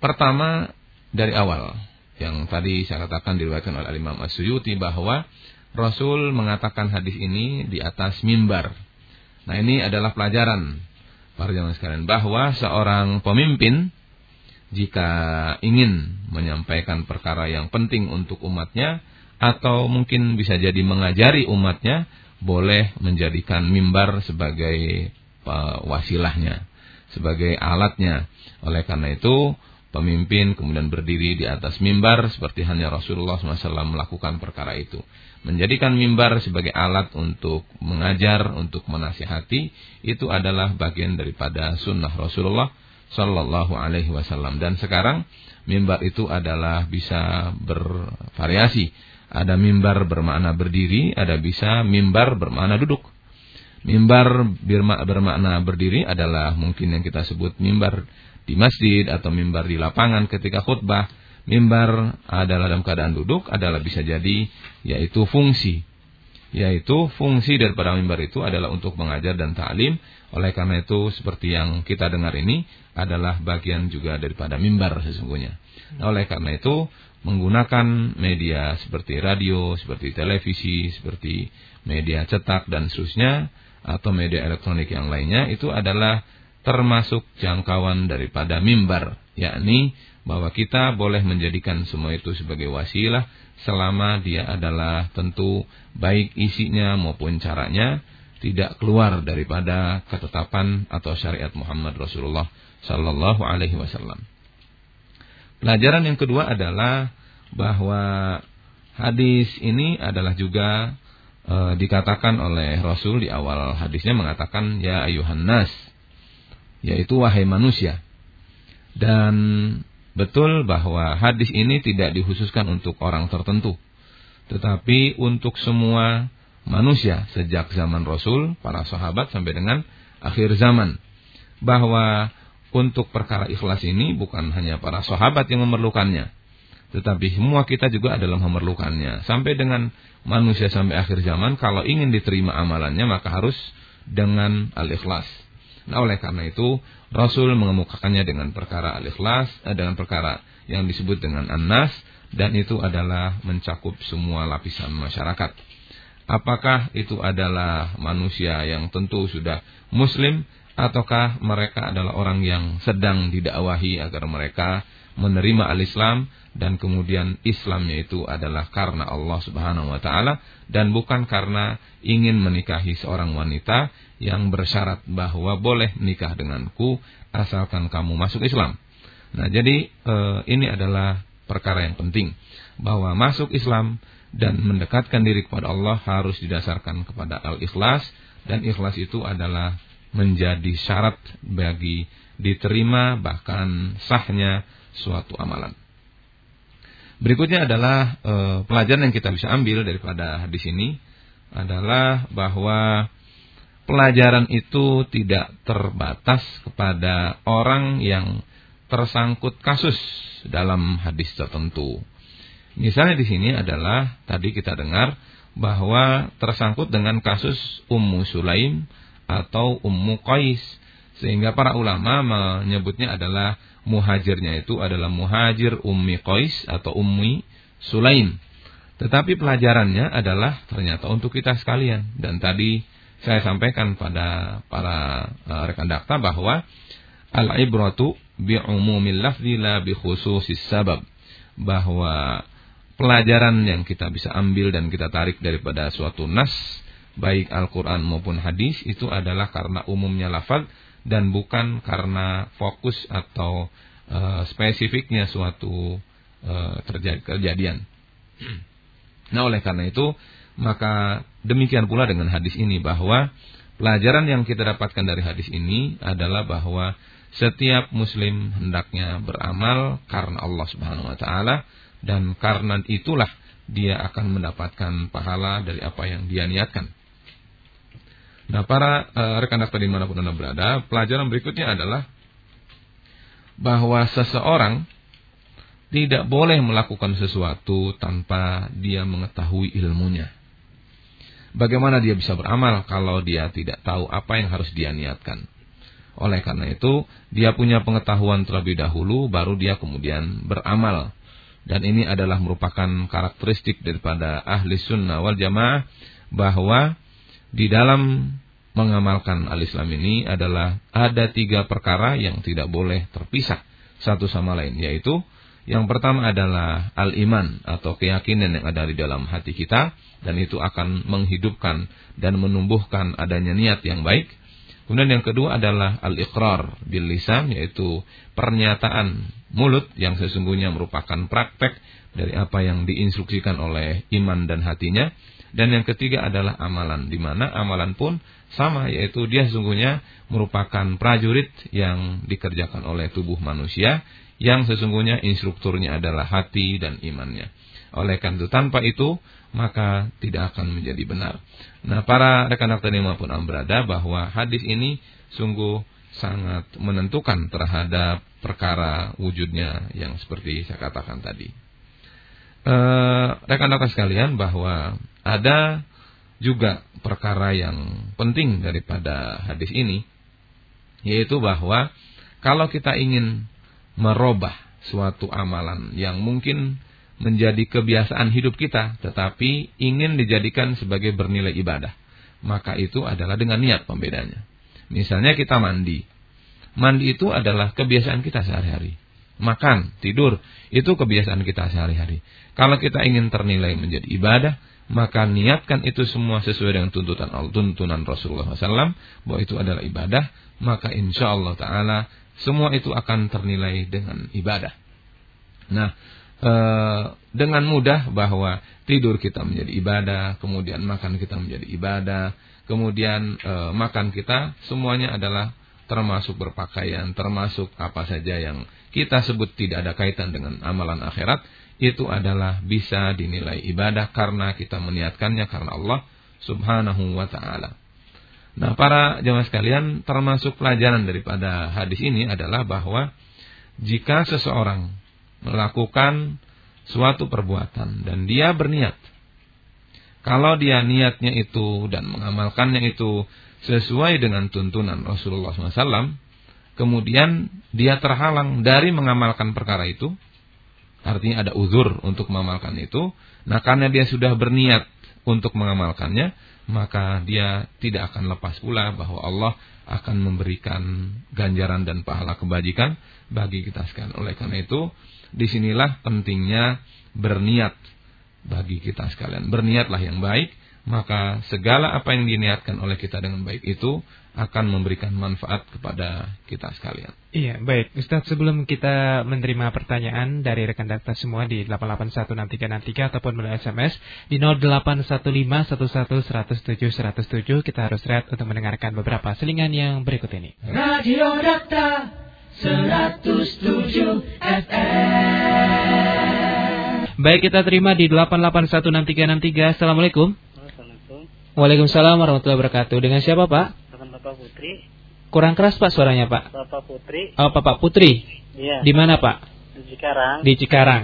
pertama dari awal yang tadi saya katakan diriwayatkan oleh Imam As-Suyuti bahwa Rasul mengatakan hadis ini di atas mimbar. Nah, ini adalah pelajaran para jamaah sekalian bahwa seorang pemimpin jika ingin menyampaikan perkara yang penting untuk umatnya atau mungkin bisa jadi mengajari umatnya boleh menjadikan mimbar sebagai uh, wasilahnya sebagai alatnya oleh karena itu pemimpin kemudian berdiri di atas mimbar seperti hanya Rasulullah SAW melakukan perkara itu menjadikan mimbar sebagai alat untuk mengajar untuk menasihati itu adalah bagian daripada sunnah Rasulullah Sallallahu Alaihi Wasallam. Dan sekarang mimbar itu adalah bisa bervariasi. Ada mimbar bermakna berdiri, ada bisa mimbar bermakna duduk. Mimbar bermakna berdiri adalah mungkin yang kita sebut mimbar di masjid atau mimbar di lapangan ketika khutbah. mimbar adalah dalam keadaan duduk adalah bisa jadi yaitu fungsi yaitu fungsi daripada mimbar itu adalah untuk mengajar dan ta'lim oleh karena itu seperti yang kita dengar ini adalah bagian juga daripada mimbar sesungguhnya nah, oleh karena itu menggunakan media seperti radio seperti televisi seperti media cetak dan seterusnya atau media elektronik yang lainnya itu adalah termasuk jangkauan daripada mimbar yakni bahwa kita boleh menjadikan semua itu sebagai wasilah selama dia adalah tentu baik isinya maupun caranya tidak keluar daripada ketetapan atau syariat Muhammad Rasulullah sallallahu alaihi wasallam. Pelajaran yang kedua adalah bahwa hadis ini adalah juga e, dikatakan oleh Rasul di awal hadisnya mengatakan ya ayuhan nas yaitu wahai manusia. Dan Betul bahwa hadis ini tidak dikhususkan untuk orang tertentu, tetapi untuk semua manusia sejak zaman Rasul, para sahabat sampai dengan akhir zaman. Bahwa untuk perkara ikhlas ini bukan hanya para sahabat yang memerlukannya, tetapi semua kita juga adalah memerlukannya. Sampai dengan manusia sampai akhir zaman, kalau ingin diterima amalannya maka harus dengan al-ikhlas. Nah oleh karena itu Rasul mengemukakannya dengan perkara al-ikhlas, eh, dengan perkara yang disebut dengan an-nas dan itu adalah mencakup semua lapisan masyarakat. Apakah itu adalah manusia yang tentu sudah muslim ataukah mereka adalah orang yang sedang didakwahi agar mereka menerima al-Islam dan kemudian Islamnya itu adalah karena Allah Subhanahu wa taala dan bukan karena ingin menikahi seorang wanita yang bersyarat bahwa boleh menikah denganku asalkan kamu masuk Islam. Nah, jadi e, ini adalah perkara yang penting bahwa masuk Islam dan mendekatkan diri kepada Allah harus didasarkan kepada al-ikhlas dan ikhlas itu adalah menjadi syarat bagi diterima bahkan sahnya suatu amalan. Berikutnya adalah e, pelajaran yang kita bisa ambil daripada hadis ini adalah bahwa pelajaran itu tidak terbatas kepada orang yang tersangkut kasus dalam hadis tertentu. Misalnya di sini adalah tadi kita dengar bahwa tersangkut dengan kasus Ummu Sulaim atau Ummu Qais sehingga para ulama menyebutnya adalah muhajirnya itu adalah muhajir Ummi Qais atau Ummi Sulaim. Tetapi pelajarannya adalah ternyata untuk kita sekalian dan tadi saya sampaikan pada para uh, rekan dakta bahwa al-ibratu bi'umumil lafzi la bi khususis sabab bahwa pelajaran yang kita bisa ambil dan kita tarik daripada suatu nas baik Al-Qur'an maupun hadis itu adalah karena umumnya lafaz dan bukan karena fokus atau uh, spesifiknya suatu uh, terjadi kejadian. Nah, oleh karena itu maka demikian pula dengan hadis ini bahwa pelajaran yang kita dapatkan dari hadis ini adalah bahwa setiap muslim hendaknya beramal karena Allah Subhanahu wa taala dan karena itulah dia akan mendapatkan pahala dari apa yang dia niatkan. Nah, para uh, rekan rekan di mana pun anda berada, pelajaran berikutnya adalah bahwa seseorang tidak boleh melakukan sesuatu tanpa dia mengetahui ilmunya. Bagaimana dia bisa beramal kalau dia tidak tahu apa yang harus dia niatkan? Oleh karena itu, dia punya pengetahuan terlebih dahulu, baru dia kemudian beramal. Dan ini adalah merupakan karakteristik daripada ahli sunnah wal jamaah, bahwa di dalam mengamalkan al-Islam ini adalah ada tiga perkara yang tidak boleh terpisah satu sama lain, yaitu yang pertama adalah al-iman atau keyakinan yang ada di dalam hati kita dan itu akan menghidupkan dan menumbuhkan adanya niat yang baik. Kemudian yang kedua adalah al-iqrar bil lisan yaitu pernyataan mulut yang sesungguhnya merupakan praktek dari apa yang diinstruksikan oleh iman dan hatinya. Dan yang ketiga adalah amalan di mana amalan pun sama yaitu dia sesungguhnya merupakan prajurit yang dikerjakan oleh tubuh manusia yang sesungguhnya instrukturnya adalah hati dan imannya. Oleh karena itu tanpa itu maka tidak akan menjadi benar. Nah para rekan rekan maupun am berada bahwa hadis ini sungguh sangat menentukan terhadap perkara wujudnya yang seperti saya katakan tadi. Eh, rekan-rekan sekalian bahwa ada juga perkara yang penting daripada hadis ini yaitu bahwa kalau kita ingin merubah suatu amalan yang mungkin menjadi kebiasaan hidup kita tetapi ingin dijadikan sebagai bernilai ibadah. Maka itu adalah dengan niat pembedanya. Misalnya kita mandi. Mandi itu adalah kebiasaan kita sehari-hari. Makan tidur itu kebiasaan kita sehari-hari. Kalau kita ingin ternilai menjadi ibadah maka niatkan itu semua sesuai dengan tuntutan Allah, tuntunan Rasulullah SAW bahwa itu adalah ibadah, maka insya Allah Taala semua itu akan ternilai dengan ibadah. Nah, e, dengan mudah bahwa tidur kita menjadi ibadah, kemudian makan kita menjadi ibadah, kemudian e, makan kita semuanya adalah termasuk berpakaian, termasuk apa saja yang kita sebut tidak ada kaitan dengan amalan akhirat itu adalah bisa dinilai ibadah karena kita meniatkannya karena Allah Subhanahu wa taala. Nah, para jemaah sekalian, termasuk pelajaran daripada hadis ini adalah bahwa jika seseorang melakukan suatu perbuatan dan dia berniat kalau dia niatnya itu dan mengamalkannya itu sesuai dengan tuntunan Rasulullah SAW, kemudian dia terhalang dari mengamalkan perkara itu, Artinya ada uzur untuk mengamalkan itu. Nah karena dia sudah berniat untuk mengamalkannya. Maka dia tidak akan lepas pula bahwa Allah akan memberikan ganjaran dan pahala kebajikan bagi kita sekalian. Oleh karena itu, di sinilah pentingnya berniat bagi kita sekalian. Berniatlah yang baik, maka segala apa yang diniatkan oleh kita dengan baik itu akan memberikan manfaat kepada kita sekalian. Iya, baik. Ustaz, sebelum kita menerima pertanyaan dari rekan data semua di 8816363 ataupun melalui SMS di 081511107107 kita harus rehat untuk mendengarkan beberapa selingan yang berikut ini. Radio Data 107 FM. Baik, kita terima di 8816363. Assalamualaikum. Assalamualaikum. Waalaikumsalam warahmatullahi wabarakatuh. Dengan siapa, Pak? Bapak Putri. Kurang keras Pak suaranya Pak. Bapak Putri. Oh Bapak Putri. Iya. Di mana Pak? Di Cikarang. Di Cikarang.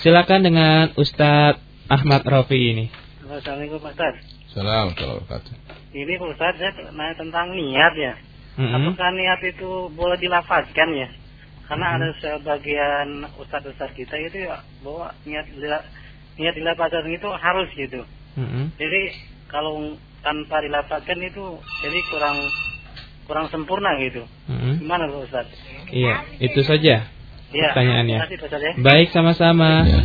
Silakan dengan Ustadz Ahmad Rafi ini. Assalamualaikum Pak Ustaz. Assalamualaikum Ini Pak Ustaz saya nanya tentang niat ya. Mm -hmm. Apakah niat itu boleh dilafazkan ya? Karena mm -hmm. ada sebagian ustadz-ustadz kita itu ya bahwa niat niat dilafazkan itu harus gitu. Mm -hmm. Jadi kalau tanpa dilafazkan itu jadi kurang kurang sempurna gitu. Mm-hmm. Gimana Pak Ustaz? Iya, itu saja ya, pertanyaannya. Kasih, ya. Baik sama-sama. Ya.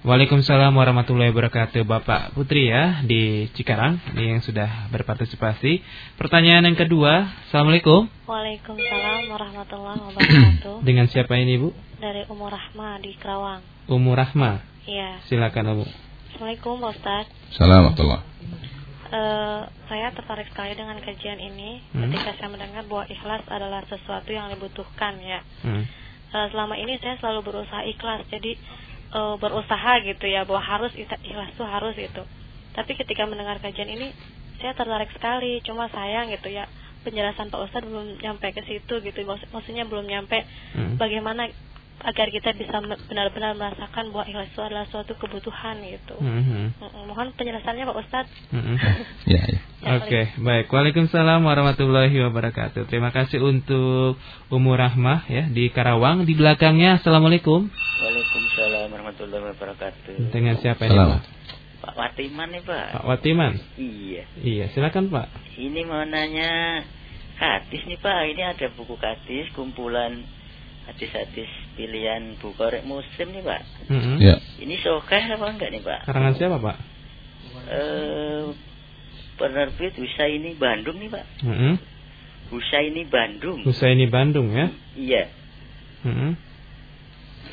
Waalaikumsalam warahmatullahi wabarakatuh Bapak Putri ya di Cikarang ini yang sudah berpartisipasi. Pertanyaan yang kedua, Assalamualaikum. Waalaikumsalam warahmatullahi wabarakatuh. Dengan siapa ini Bu? Dari Umur Rahma di Kerawang. Umur Rahma. Iya. Silakan Bu. Assalamualaikum Pak Ustaz. Assalamualaikum uh, saya tertarik sekali dengan kajian ini hmm. ketika saya mendengar bahwa ikhlas adalah sesuatu yang dibutuhkan ya. Hmm. Uh, selama ini saya selalu berusaha ikhlas, jadi uh, berusaha gitu ya bahwa harus ikhlas itu harus itu. Tapi ketika mendengar kajian ini saya tertarik sekali, cuma sayang gitu ya penjelasan Pak Ustadz belum nyampe ke situ gitu, maksudnya belum nyampe hmm. bagaimana agar kita bisa benar-benar merasakan bahwa ikhlas itu adalah suatu kebutuhan gitu. Mm -hmm. Mohon penjelasannya Pak Ustadz. Mm -hmm. ya, ya. Oke, okay, baik. Waalaikumsalam warahmatullahi wabarakatuh. Terima kasih untuk Umur Rahmah ya di Karawang. Di belakangnya Assalamualaikum. Waalaikumsalam warahmatullahi wabarakatuh. Dengan siapa ini Pak? Pak Watiman nih Pak. Pak Watiman. Iya. Iya, silakan Pak. Ini mau nanya hadis nih Pak. Ini ada buku hadis kumpulan hadis-hadis pilihan korek muslim nih pak. Mm-hmm. Ya. Ini sokeh apa enggak nih pak? Karangan siapa pak? Eh penerbit ini Bandung nih pak. Mm-hmm. ini Bandung. ini Bandung ya? Iya. Mm-hmm.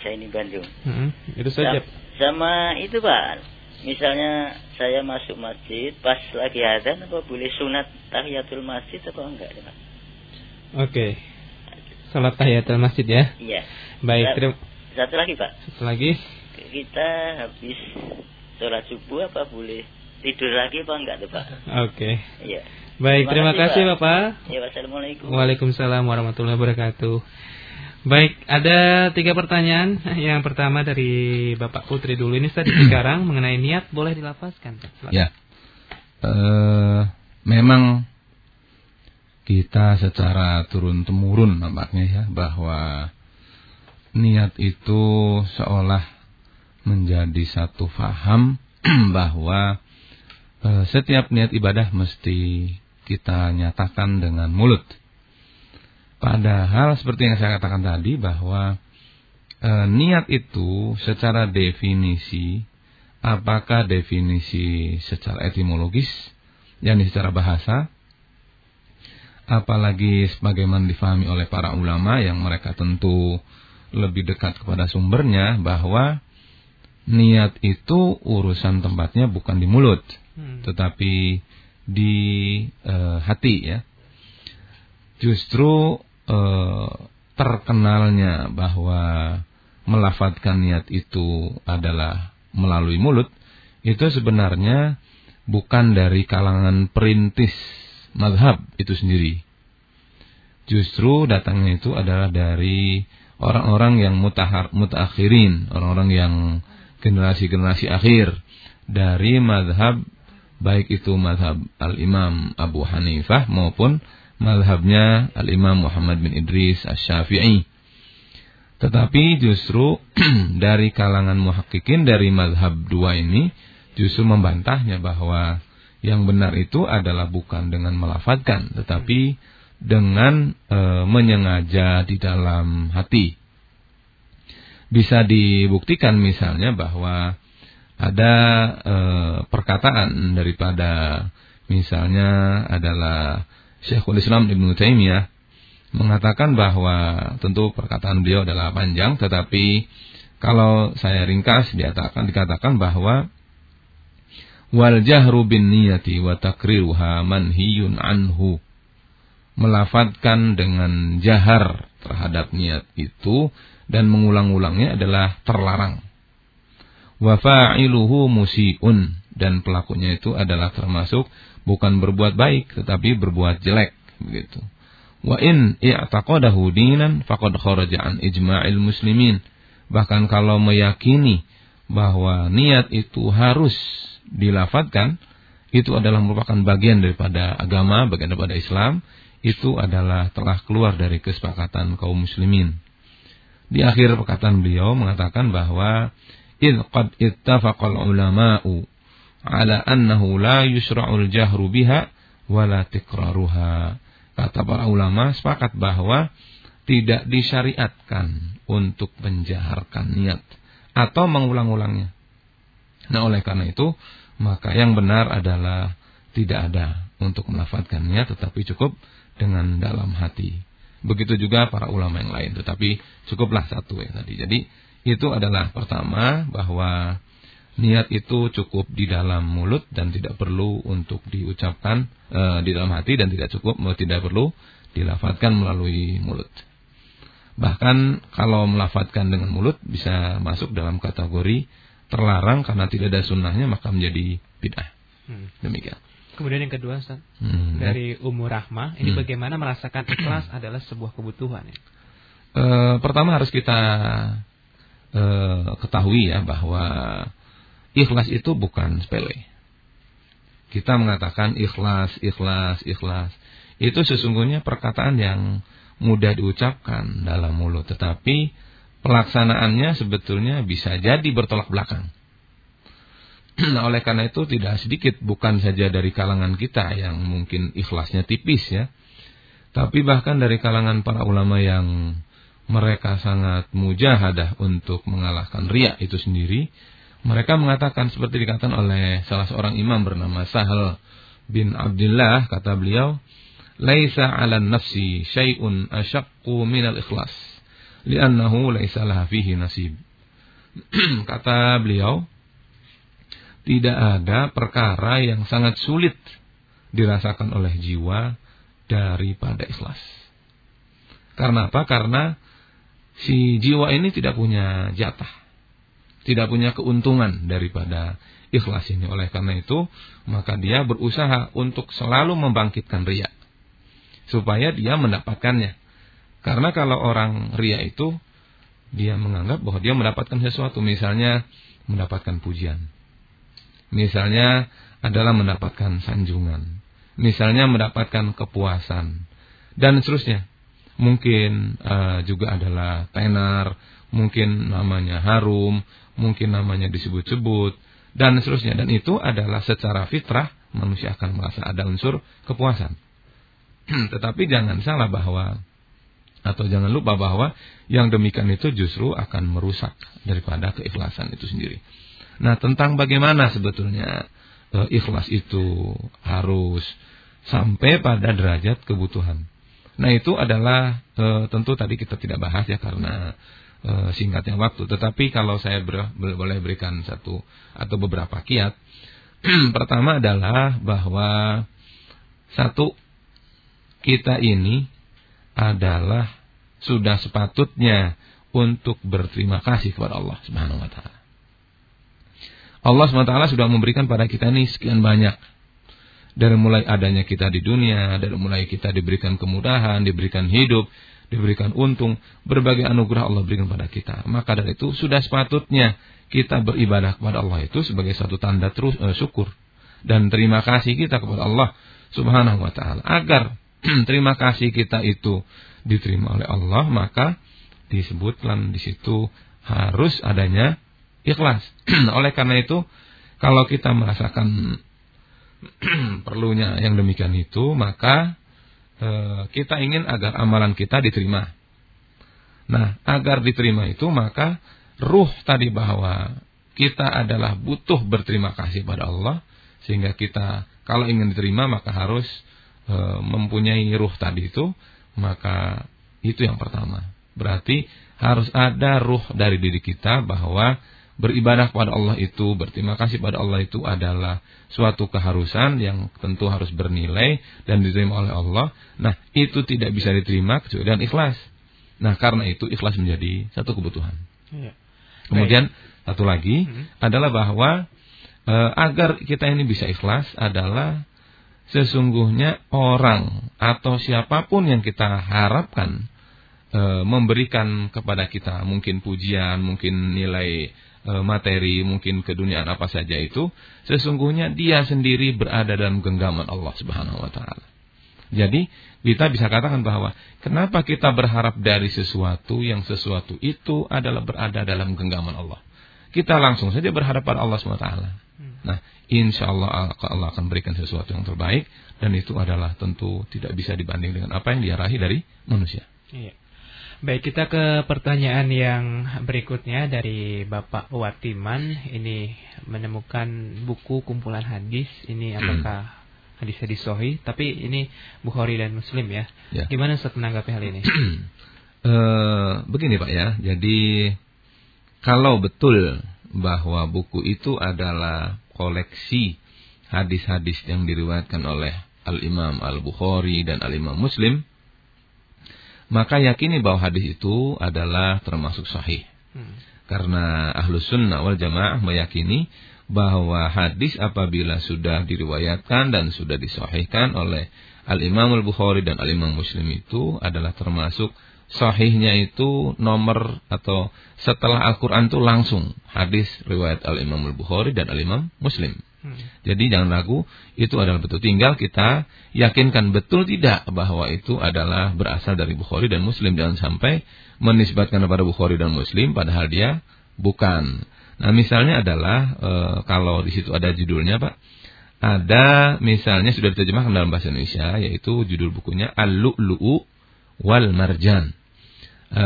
ini Bandung. Mm-hmm. Itu saja. Sama, sama itu pak. Misalnya saya masuk masjid pas lagi adzan apa boleh sunat tahiyatul masjid apa enggak nih pak? Oke. Okay. Salat tahiyatul masjid ya? Iya. Baik, terima Satu lagi, Pak. Satu lagi. Kita habis sholat subuh apa boleh tidur lagi apa enggak tuh, Pak? Oke. Okay. Iya. Baik, terima, terima kasih Bapak. Ya, wassalamualaikum. Waalaikumsalam warahmatullahi wabarakatuh. Baik, ada tiga pertanyaan. Yang pertama dari Bapak Putri dulu. Ini tadi sekarang mengenai niat boleh dilapaskan? Ya. Uh, memang kita secara turun temurun nampaknya ya bahwa niat itu seolah menjadi satu faham bahwa uh, setiap niat ibadah mesti kita nyatakan dengan mulut. Padahal seperti yang saya katakan tadi bahwa e, niat itu secara definisi apakah definisi secara etimologis yakni secara bahasa apalagi sebagaimana difahami oleh para ulama yang mereka tentu lebih dekat kepada sumbernya bahwa niat itu urusan tempatnya bukan di mulut hmm. tetapi di e, hati ya. Justru e, terkenalnya bahwa melafatkan niat itu adalah melalui mulut itu sebenarnya bukan dari kalangan perintis madhab itu sendiri. Justru datangnya itu adalah dari orang-orang yang mutahar, mutakhirin, orang-orang yang generasi-generasi akhir dari madhab baik itu madhab al-imam Abu Hanifah maupun madhabnya al-imam Muhammad bin Idris as-Syafi'i. Tetapi justru dari kalangan muhakkikin dari madhab dua ini justru membantahnya bahwa yang benar itu adalah bukan dengan melafatkan tetapi dengan e, menyengaja di dalam hati. Bisa dibuktikan misalnya bahwa ada e, perkataan daripada misalnya adalah Syekhul Islam Ibnu Taimiyah mengatakan bahwa tentu perkataan beliau adalah panjang tetapi kalau saya ringkas dikatakan dikatakan bahwa wal jahru bin niyati wa takriruha manhiyun anhu melafatkan dengan jahar terhadap niat itu dan mengulang-ulangnya adalah terlarang wa fa'iluhu musiun dan pelakunya itu adalah termasuk bukan berbuat baik tetapi berbuat jelek begitu. Wa in i'taqadahu dinan faqad kharaja an ijma'il muslimin. Bahkan kalau meyakini bahwa niat itu harus dilafatkan itu adalah merupakan bagian daripada agama, bagian daripada Islam, itu adalah telah keluar dari kesepakatan kaum muslimin. Di akhir perkataan beliau mengatakan bahwa id qad ittafaqal ulama'u ala annahu la yusra'ul jahru biha wa la tikraruha. Kata para ulama sepakat bahwa tidak disyariatkan untuk menjaharkan niat atau mengulang-ulangnya. Nah oleh karena itu maka yang benar adalah tidak ada untuk melafalkan niat tetapi cukup dengan dalam hati. Begitu juga para ulama yang lain tetapi cukuplah satu ya tadi. Jadi itu adalah pertama bahwa niat itu cukup di dalam mulut dan tidak perlu untuk diucapkan e, di dalam hati dan tidak cukup tidak perlu dilafatkan melalui mulut. Bahkan kalau melafatkan dengan mulut bisa masuk dalam kategori terlarang karena tidak ada sunnahnya maka menjadi bid'ah. Hmm. Demikian. Kemudian yang kedua Ustaz, hmm. dari umur rahmah, ini hmm. bagaimana merasakan ikhlas adalah sebuah kebutuhan ya? E, pertama harus kita eh, ketahui ya bahwa ikhlas itu bukan sepele. Kita mengatakan ikhlas, ikhlas, ikhlas. Itu sesungguhnya perkataan yang mudah diucapkan dalam mulut. Tetapi pelaksanaannya sebetulnya bisa jadi bertolak belakang. Nah oleh karena itu tidak sedikit bukan saja dari kalangan kita yang mungkin ikhlasnya tipis ya. Tapi bahkan dari kalangan para ulama yang mereka sangat mujahadah untuk mengalahkan riak itu sendiri. Mereka mengatakan seperti dikatakan oleh salah seorang imam bernama Sahal bin Abdullah kata beliau, "Laisa 'ala nafsi syai'un asyaqqu min al-ikhlas, li'annahu laisa laha fihi nasib." kata beliau, tidak ada perkara yang sangat sulit dirasakan oleh jiwa daripada ikhlas. Karena apa? Karena si jiwa ini tidak punya jatah, tidak punya keuntungan daripada ikhlas ini. Oleh karena itu, maka dia berusaha untuk selalu membangkitkan ria. Supaya dia mendapatkannya. Karena kalau orang ria itu, dia menganggap bahwa dia mendapatkan sesuatu. Misalnya, mendapatkan pujian. Misalnya, adalah mendapatkan sanjungan. Misalnya, mendapatkan kepuasan. Dan seterusnya. Mungkin uh, juga adalah tenar, mungkin namanya harum, mungkin namanya disebut-sebut, dan seterusnya. Dan itu adalah secara fitrah manusia akan merasa ada unsur kepuasan. Tetapi jangan salah bahwa atau jangan lupa bahwa yang demikian itu justru akan merusak daripada keikhlasan itu sendiri. Nah, tentang bagaimana sebetulnya e, ikhlas itu harus sampai pada derajat kebutuhan. Nah, itu adalah e, tentu tadi kita tidak bahas ya karena e, singkatnya waktu. Tetapi kalau saya ber, boleh berikan satu atau beberapa kiat. Pertama adalah bahwa satu kita ini adalah sudah sepatutnya untuk berterima kasih kepada Allah Subhanahu wa taala. Allah SWT sudah memberikan pada kita ini sekian banyak. Dari mulai adanya kita di dunia, dari mulai kita diberikan kemudahan, diberikan hidup, diberikan untung, berbagai anugerah Allah berikan pada kita. Maka dari itu sudah sepatutnya kita beribadah kepada Allah itu sebagai satu tanda terus uh, syukur dan terima kasih kita kepada Allah Subhanahu wa taala. Agar terima kasih kita itu diterima oleh Allah, maka disebutkan di situ harus adanya ikhlas. oleh karena itu, kalau kita merasakan perlunya yang demikian itu, maka Eh, kita ingin agar amalan kita diterima. Nah, agar diterima itu maka ruh tadi bahwa kita adalah butuh berterima kasih pada Allah sehingga kita kalau ingin diterima maka harus e, mempunyai ruh tadi itu maka itu yang pertama. Berarti harus ada ruh dari diri kita bahwa beribadah kepada Allah itu, berterima kasih pada Allah itu adalah suatu keharusan yang tentu harus bernilai dan diterima oleh Allah. Nah, itu tidak bisa diterima kecuali dengan ikhlas. Nah, karena itu ikhlas menjadi satu kebutuhan. Ya. Kemudian satu lagi hmm. adalah bahwa e, agar kita ini bisa ikhlas adalah sesungguhnya orang atau siapa pun yang kita harapkan e, memberikan kepada kita mungkin pujian, mungkin nilai E, materi, mungkin keduniaan apa saja itu, sesungguhnya dia sendiri berada dalam genggaman Allah Subhanahu wa taala. Jadi, kita bisa katakan bahwa kenapa kita berharap dari sesuatu yang sesuatu itu adalah berada dalam genggaman Allah. Kita langsung saja berharap pada Allah SWT. Nah, insya Allah Allah akan berikan sesuatu yang terbaik dan itu adalah tentu tidak bisa dibanding dengan apa yang diarahi dari manusia. Iya. Baik, kita ke pertanyaan yang berikutnya dari Bapak Watiman. Ini menemukan buku kumpulan hadis. Ini apakah hadis hadis sohi? Tapi ini Bukhari dan Muslim ya. ya. Gimana Ustaz menanggapi hal ini? uh, begini Pak ya. Jadi kalau betul bahwa buku itu adalah koleksi hadis-hadis yang diriwayatkan oleh Al-Imam Al-Bukhari dan Al-Imam Muslim, maka yakini bahwa hadis itu adalah termasuk sahih. Hmm. Karena ahlu sunnah wal jamaah meyakini bahwa hadis apabila sudah diriwayatkan dan sudah disahihkan oleh Al-Imam Al-Bukhari dan Al-Imam Muslim itu adalah termasuk sahihnya itu nomor atau setelah Al-Quran itu langsung hadis riwayat Al-Imam Al-Bukhari dan Al-Imam Muslim. Hmm. Jadi jangan ragu, itu adalah betul. Tinggal kita yakinkan betul tidak bahwa itu adalah berasal dari Bukhari dan Muslim. Jangan sampai menisbatkan kepada Bukhari dan Muslim padahal dia bukan. Nah misalnya adalah e, kalau di situ ada judulnya Pak, ada misalnya sudah diterjemahkan dalam bahasa Indonesia yaitu judul bukunya Al-Lu'lu'u wal Marjan. E,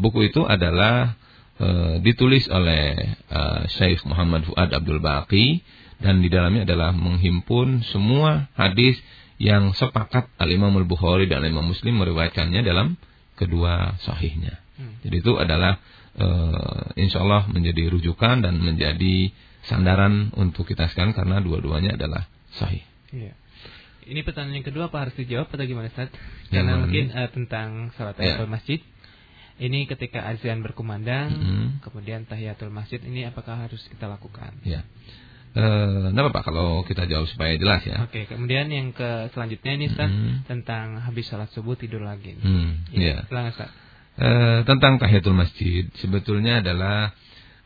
buku itu adalah e, ditulis oleh e, Syekh Muhammad Fuad Abdul Baqi dan di dalamnya adalah menghimpun semua hadis yang sepakat Al-Imam Al-Bukhari dan Al-Imam Muslim meriwayatkannya dalam kedua sahihnya. Hmm. Jadi itu adalah e, insya Allah menjadi rujukan dan menjadi sandaran untuk kita sekarang karena dua-duanya adalah sahih. Iya. Ini pertanyaan yang kedua apa harus dijawab atau gimana Ustaz? Karena mungkin uh, tentang salat ya. masjid. Ini ketika azan berkumandang, -hmm. kemudian tahiyatul masjid ini apakah harus kita lakukan? Ya. Eh, apa Pak kalau kita jawab supaya jelas ya. Oke, kemudian yang ke selanjutnya ini Ustaz hmm. tentang habis salat subuh tidur lagi. Hmm, ya. ya. Ustaz. Eh, tentang tahiyatul masjid sebetulnya adalah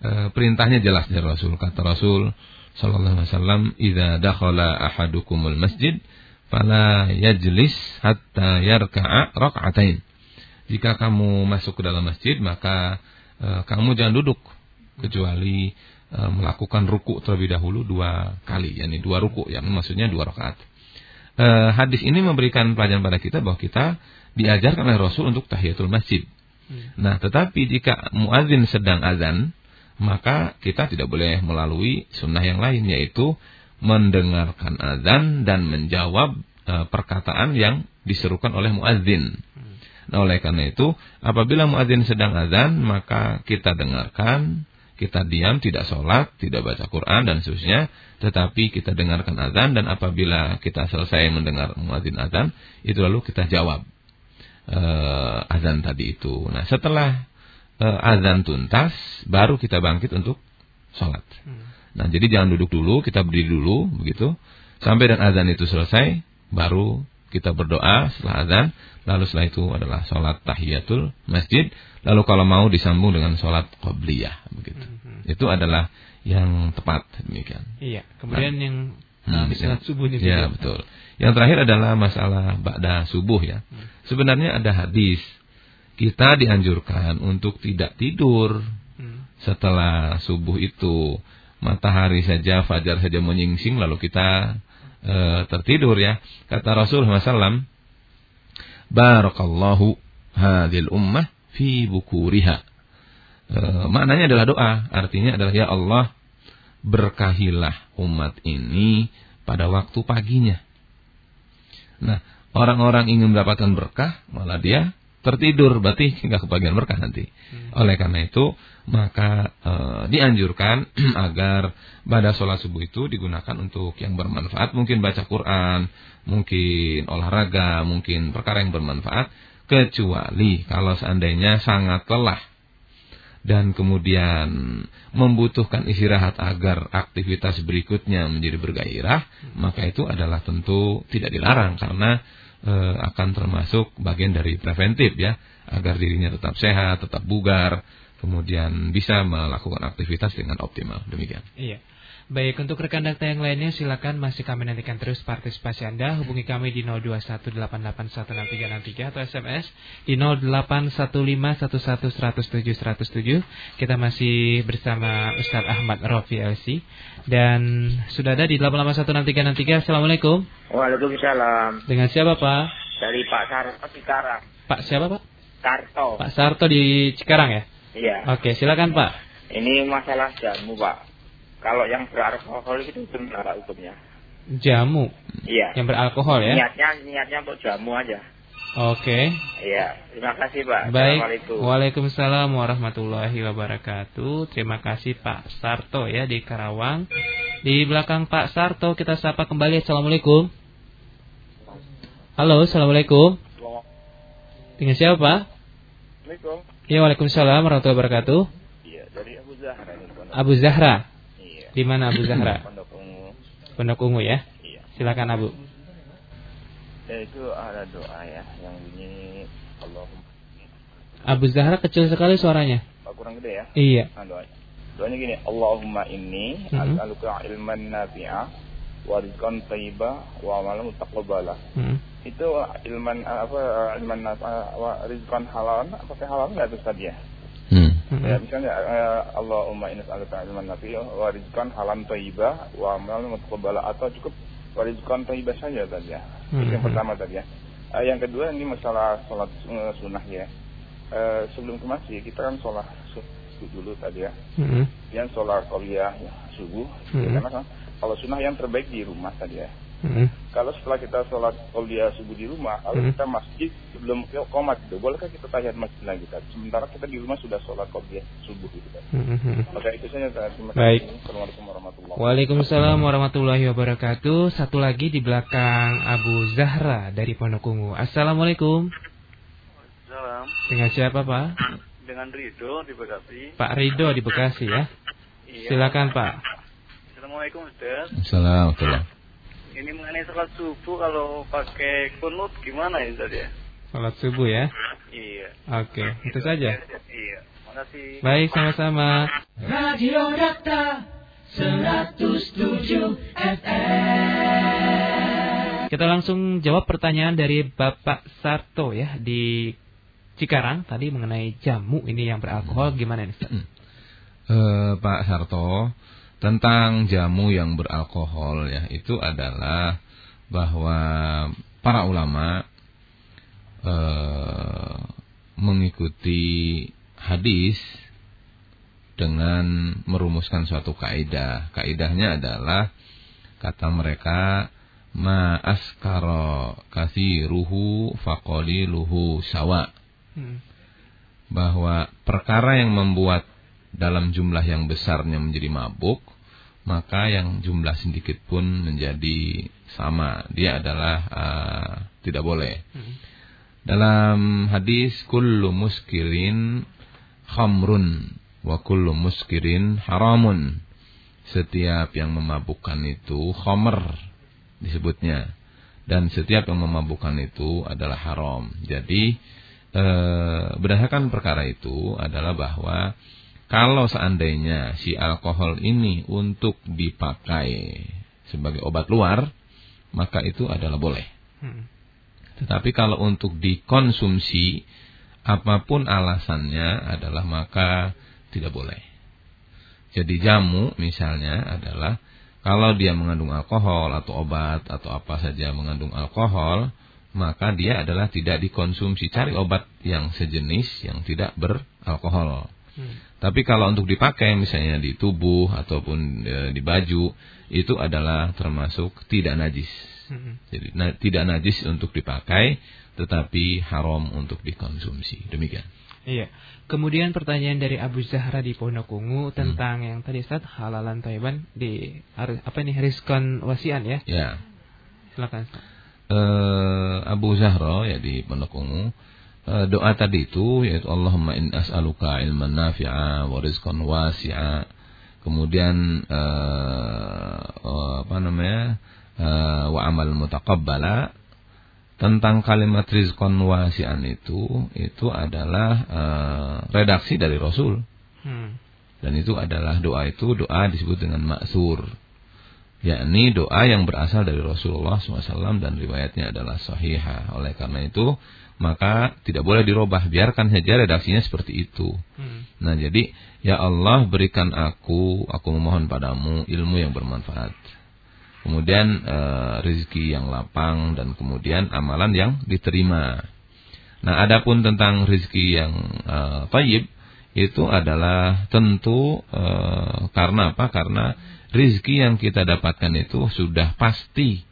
eh, perintahnya jelas dari Rasul. Kata Rasul sallallahu alaihi wasallam, "Idza dakhala ahadukumul masjid fala yajlis hatta yarka'a rak'atain." Jika kamu masuk ke dalam masjid, maka eh, kamu jangan duduk kecuali e, melakukan ruku terlebih dahulu dua kali, yakni dua ruku, yang maksudnya dua rakaat. E, hadis ini memberikan pelajaran pada kita bahwa kita diajarkan oleh Rasul untuk tahiyatul masjid. Hmm. Nah, tetapi jika muadzin sedang azan, maka kita tidak boleh melalui sunnah yang lain, yaitu mendengarkan azan dan menjawab e, perkataan yang diserukan oleh muadzin. Nah, oleh karena itu, apabila muadzin sedang azan, maka kita dengarkan, kita diam, tidak sholat, tidak baca Quran dan seterusnya, tetapi kita dengarkan azan dan apabila kita selesai mendengar muadzin azan, itu lalu kita jawab uh, azan tadi itu. Nah, setelah uh, azan tuntas, baru kita bangkit untuk sholat. Hmm. Nah, jadi jangan duduk dulu, kita berdiri dulu, begitu. Sampai dan azan itu selesai, baru kita berdoa setelah azan, lalu setelah itu adalah sholat tahiyatul masjid Lalu kalau mau disambung dengan sholat qobliyah begitu. Mm -hmm. Itu adalah yang tepat demikian. Iya. Kemudian nah, yang hmm, uh, sholat subuh ini. Iya betul. Yang terakhir adalah masalah ba'da subuh ya. Hmm. Sebenarnya ada hadis kita dianjurkan untuk tidak tidur hmm. setelah subuh itu matahari saja fajar saja menyingsing lalu kita uh, tertidur ya. Kata Rasulullah SAW, Barakallahu hadil ummah fi bukuriha. E, maknanya adalah doa, artinya adalah ya Allah berkahilah umat ini pada waktu paginya. Nah, orang-orang ingin mendapatkan berkah, malah dia tertidur, berarti nggak kebagian berkah nanti. Hmm. Oleh karena itu, maka e, dianjurkan agar pada sholat subuh itu digunakan untuk yang bermanfaat, mungkin baca Quran, mungkin olahraga, mungkin perkara yang bermanfaat, kecuali kalau seandainya sangat lelah dan kemudian membutuhkan istirahat agar aktivitas berikutnya menjadi bergairah, maka itu adalah tentu tidak dilarang karena e, akan termasuk bagian dari preventif ya, agar dirinya tetap sehat, tetap bugar, kemudian bisa melakukan aktivitas dengan optimal. Demikian. Iya. Baik, untuk rekan data yang lainnya silakan masih kami nantikan terus partisipasi Anda. Hubungi kami di 0218816363 atau SMS di 081511107107. Kita masih bersama Ustadz Ahmad Rofi LC dan sudah ada di 8816363. Assalamualaikum. Waalaikumsalam. Dengan siapa Pak? Dari Pak Sarto Cikarang. Pak siapa Pak? Sarto. Pak Sarto di Cikarang ya? Iya. Oke, silakan Pak. Ini masalah jamu Pak. Kalau yang beralkohol itu gimana hukumnya? Jamu. Iya. Yang beralkohol ya? Niatnya niatnya untuk jamu aja. Oke. Iya, terima kasih Pak. Baik. Waalaikumsalam warahmatullahi wabarakatuh. Terima kasih Pak Sarto ya di Karawang. Di belakang Pak Sarto kita sapa kembali. Assalamualaikum. Halo, assalamualaikum. Dengan siapa Pak? Assalamualaikum. Ya, waalaikumsalam warahmatullahi wabarakatuh. Iya, dari Abu Zahra. Abu Zahra. Di mana Abu Zahra? Pondok Ungu. Pondok Ungu ya? Iya. Silakan Abu. Ya itu ada doa ya yang bunyi Allahumma. Abu Zahra kecil sekali suaranya. Kurang gede ya? Iya. Nah, doa. Doanya gini, Allahumma inni mm -hmm. as'aluka ilman nafi'a wa rizqan thayyiba wa amalan mutaqabbala. Mm -hmm. Itu ilman apa ilman nafi'a wa rizqan halal, pakai halal enggak tuh tadi ya? Hmm. Ya, misalnya uh, Allahumma inna as'aluka ilman nafi'a wa rizqan halam thayyibah wa amalan mutaqabbala atau cukup wa rizqan thayyibah saja tadi ya. Hmm. Itu yang pertama tadi ya. Uh, yang kedua ini masalah sholat uh, sunnah ya. Uh, sebelum ke masjid kita kan sholat subuh dulu tadi ya. Hmm. Yang sholat qabliyah ya, subuh. Hmm. Ya, karena kan, kalau sunnah yang terbaik di rumah tadi ya. Hmm. Kalau setelah kita sholat dia subuh di rumah, kalau hmm. kita masjid sebelum komat itu, bolehkah kita tahiyat masjid lagi kan? Sementara kita di rumah sudah sholat dia subuh gitu kan. Hmm. Maka itu saja. Terima kasih. Baik. Assalamualaikum warahmatullahi wabarakatuh. Waalaikumsalam warahmatullahi wabarakatuh. Satu lagi di belakang Abu Zahra dari Pondok Ungu. Assalamualaikum. Salam. Dengan siapa Pak? Dengan Rido di Bekasi. Pak Rido di Bekasi ya. Iya. Silakan Pak. Assalamualaikum Ustaz. Assalamualaikum. Ini mengenai sholat subuh kalau pakai kunut gimana ya Ustaz ya? Sholat subuh ya? Iya. Oke, itu saja. Iya. Makasih. Baik, sama-sama. Radio Data 107 FM. Kita langsung jawab pertanyaan dari Bapak Sarto ya di Cikarang tadi mengenai jamu ini yang beralkohol gimana nih? Uh, Pak Sarto, tentang jamu yang beralkohol ya itu adalah bahwa para ulama uh, mengikuti hadis dengan merumuskan suatu kaidah. Kaidahnya adalah kata mereka ma askara kathiruhu faqaliluhu sawa. Hmm. Bahwa perkara yang membuat dalam jumlah yang besarnya menjadi mabuk, maka yang jumlah sedikit pun menjadi sama. Dia adalah uh, tidak boleh. Hmm. Dalam hadis kullu muskirin khamrun wa kullu muskirin haramun. Setiap yang memabukkan itu khamr disebutnya dan setiap yang memabukkan itu adalah haram. Jadi e, berdasarkan perkara itu adalah bahwa kalau seandainya si alkohol ini untuk dipakai sebagai obat luar, maka itu adalah boleh. Hmm. Tetapi kalau untuk dikonsumsi, apa pun alasannya adalah maka tidak boleh. Jadi jamu misalnya adalah kalau dia mengandung alkohol atau obat atau apa saja mengandung alkohol, maka dia adalah tidak dikonsumsi. Cari obat yang sejenis yang tidak beralkohol. Hmm. Tapi kalau untuk dipakai misalnya di tubuh ataupun e, di baju itu adalah termasuk tidak najis. Hmm. Jadi na tidak najis untuk dipakai tetapi haram untuk dikonsumsi. Demikian. Iya. Kemudian pertanyaan dari Abu Zahra di Pondok Ungu tentang hmm. yang tadi saat halalan Taiwan di apa ini riskon wasian ya? Ya. Silakan. Uh, Abu Zahra ya di Pondok Ungu doa tadi itu yaitu Allahumma in as'aluka ilman nafi'a wa rizqan wasi'a. Kemudian uh, uh, apa namanya? Uh, wa amal mutaqabbala tentang kalimat rizkon wasian itu itu adalah uh, redaksi dari Rasul. Hmm. Dan itu adalah doa itu doa disebut dengan maksur. Yakni doa yang berasal dari Rasulullah SAW dan riwayatnya adalah sahihah. Oleh karena itu maka tidak boleh dirubah. Biarkan saja redaksinya seperti itu. Hmm. Nah jadi ya Allah berikan aku, aku memohon padamu ilmu yang bermanfaat kemudian e, rezeki yang lapang dan kemudian amalan yang diterima. Nah, adapun tentang rezeki yang e, tayyib itu adalah tentu e, karena apa? Karena rezeki yang kita dapatkan itu sudah pasti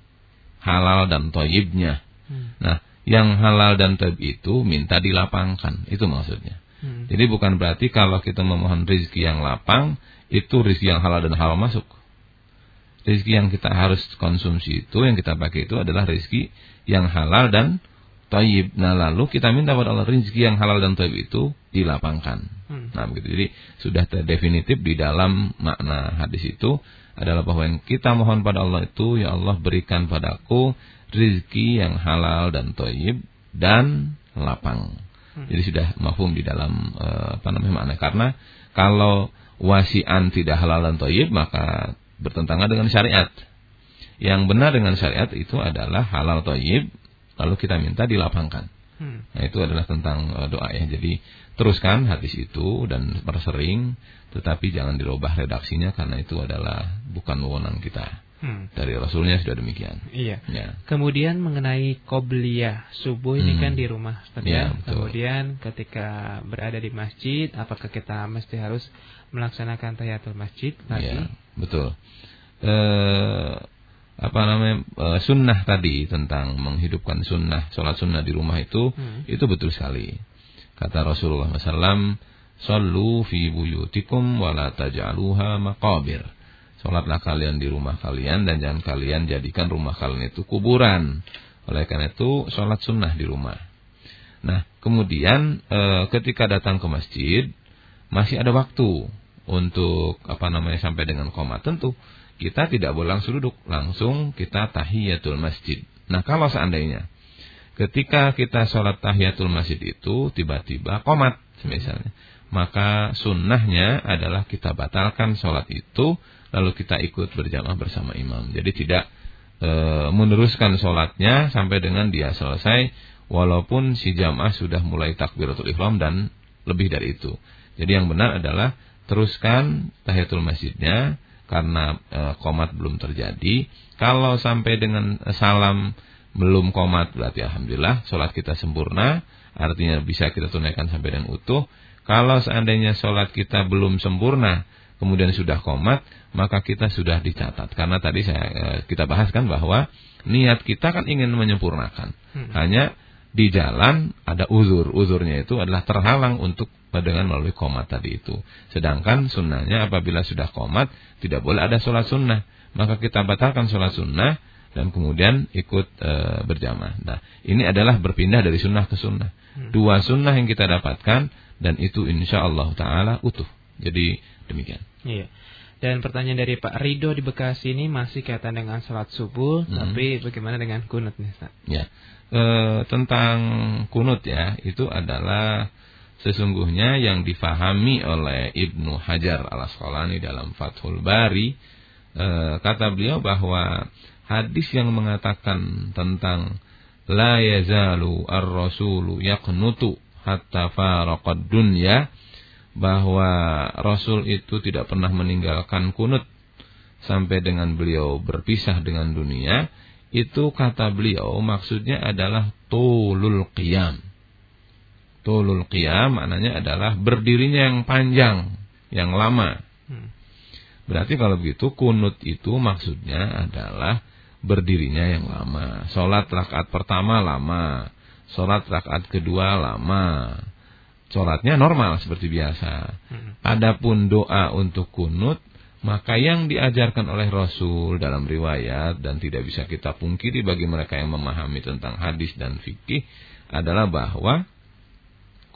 halal dan tayyibnya. Hmm. Nah, yang halal dan tayyib itu minta dilapangkan, itu maksudnya. Hmm. Jadi bukan berarti kalau kita memohon rezeki yang lapang itu rezeki yang halal dan halal masuk rezeki yang kita harus konsumsi itu yang kita pakai itu adalah rezeki yang halal dan taib. Nah lalu kita minta pada Allah rezeki yang halal dan taib itu dilapangkan. Hmm. Nah begitu. Jadi sudah terdefinitif di dalam makna hadis itu adalah bahwa yang kita mohon pada Allah itu ya Allah berikan padaku rezeki yang halal dan taib dan lapang. Hmm. Jadi sudah mafhum di dalam uh, apa namanya makna karena kalau wasian tidak halal dan taib maka bertentangan dengan syariat. Yang benar dengan syariat itu adalah halal toyib, lalu kita minta dilapangkan. Hmm. Nah itu adalah tentang uh, doa ya. Jadi teruskan hadis itu dan bersering, tetapi jangan dirubah redaksinya karena itu adalah bukan wewenang kita. Hmm. Dari Rasulnya sudah demikian. Iya. Ya. Kemudian mengenai qobliyah subuh ini hmm. kan di rumah, ya, Kemudian ketika berada di masjid, apakah kita mesti harus melaksanakan tahiyatul masjid lagi? Ya, betul. Eh, apa namanya eh, sunnah tadi tentang menghidupkan sunnah, sholat sunnah di rumah itu, hmm. itu betul sekali. Kata Rasulullah SAW, Sallu fi buyutikum wala taj'aluha maqabir Sholatlah kalian di rumah kalian dan jangan kalian jadikan rumah kalian itu kuburan. Oleh karena itu sholat sunnah di rumah. Nah kemudian e, ketika datang ke masjid masih ada waktu untuk apa namanya sampai dengan koma tentu kita tidak boleh langsung duduk, langsung kita tahiyatul masjid. Nah kalau seandainya ketika kita sholat tahiyatul masjid itu tiba-tiba komat misalnya, maka sunnahnya adalah kita batalkan sholat itu lalu kita ikut berjamaah bersama imam. Jadi tidak e, meneruskan sholatnya sampai dengan dia selesai walaupun si jamaah sudah mulai takbiratul ihram dan lebih dari itu. Jadi yang benar adalah teruskan tahiyatul masjidnya karena e, komat belum terjadi. Kalau sampai dengan salam belum komat berarti alhamdulillah sholat kita sempurna, artinya bisa kita tunaikan sampai dengan utuh. Kalau seandainya sholat kita belum sempurna, kemudian sudah komat, maka kita sudah dicatat. Karena tadi saya eh, kita bahaskan bahwa niat kita kan ingin menyempurnakan. Hmm. Hanya di jalan ada uzur. Uzurnya itu adalah terhalang untuk dengan melalui komat tadi itu. Sedangkan sunnahnya apabila sudah komat, tidak boleh ada sholat sunnah. Maka kita batalkan sholat sunnah dan kemudian ikut e, berjamaah. Nah, ini adalah berpindah dari sunnah ke sunnah. Hmm. Dua sunnah yang kita dapatkan dan itu insya Allah Taala utuh. Jadi demikian. Iya. Dan pertanyaan dari Pak Rido di Bekasi ini masih kaitan dengan sholat subuh, hmm. tapi bagaimana dengan kunut nih, Ustaz? Ya, e, tentang kunut ya, itu adalah sesungguhnya yang difahami oleh Ibnu Hajar al Asqalani dalam Fathul Bari. E, kata beliau bahwa hadis yang mengatakan tentang la yazalu ar-rasulu yaqnutu hatta faraqad dunya bahwa Rasul itu tidak pernah meninggalkan kunut sampai dengan beliau berpisah dengan dunia itu kata beliau maksudnya adalah tulul qiyam tulul qiyam maknanya adalah berdirinya yang panjang yang lama hmm. berarti kalau begitu kunut itu maksudnya adalah berdirinya yang lama sholat rakaat pertama lama Sholat rakaat kedua lama. Sholatnya normal seperti biasa. Hmm. Adapun doa untuk kunut, maka yang diajarkan oleh Rasul dalam riwayat dan tidak bisa kita pungkiri bagi mereka yang memahami tentang hadis dan fikih adalah bahwa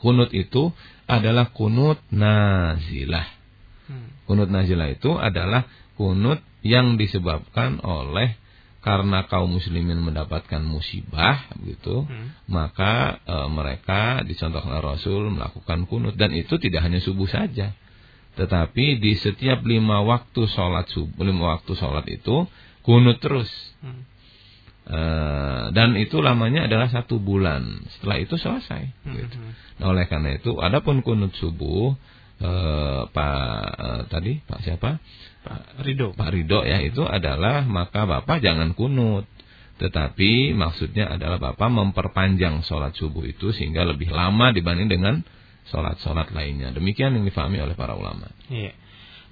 kunut itu adalah kunut nazilah. Hmm. Kunut nazilah itu adalah kunut yang disebabkan oleh karena kaum muslimin mendapatkan musibah begitu hmm. maka e, mereka dicontohkan Rasul melakukan kunut dan itu tidak hanya subuh saja tetapi di setiap lima waktu sholat subuh lima waktu sholat itu kunut terus hmm. e, dan itu lamanya adalah satu bulan setelah itu selesai hmm. gitu. nah oleh karena itu adapun kunut subuh e, pak e, tadi pak siapa Pak Rido. Pak Rido ya itu adalah maka Bapak jangan kunut. Tetapi maksudnya adalah Bapak memperpanjang sholat subuh itu sehingga lebih lama dibanding dengan sholat-sholat lainnya. Demikian yang difahami oleh para ulama. Iya.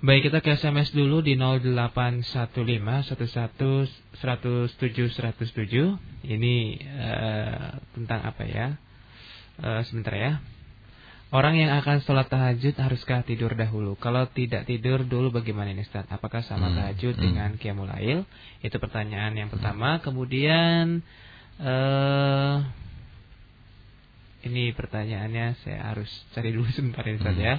Baik kita ke SMS dulu di 0815 Ini uh, tentang apa ya? Uh, sebentar ya. Orang yang akan sholat tahajud haruskah tidur dahulu? Kalau tidak tidur dulu bagaimana ini Ustaz? Apakah sama hmm. tahajud hmm. dengan qiyamul lail? Itu pertanyaan yang pertama. Hmm. Kemudian uh, ini pertanyaannya saya harus cari dulu sebentar ini Ustaz ya.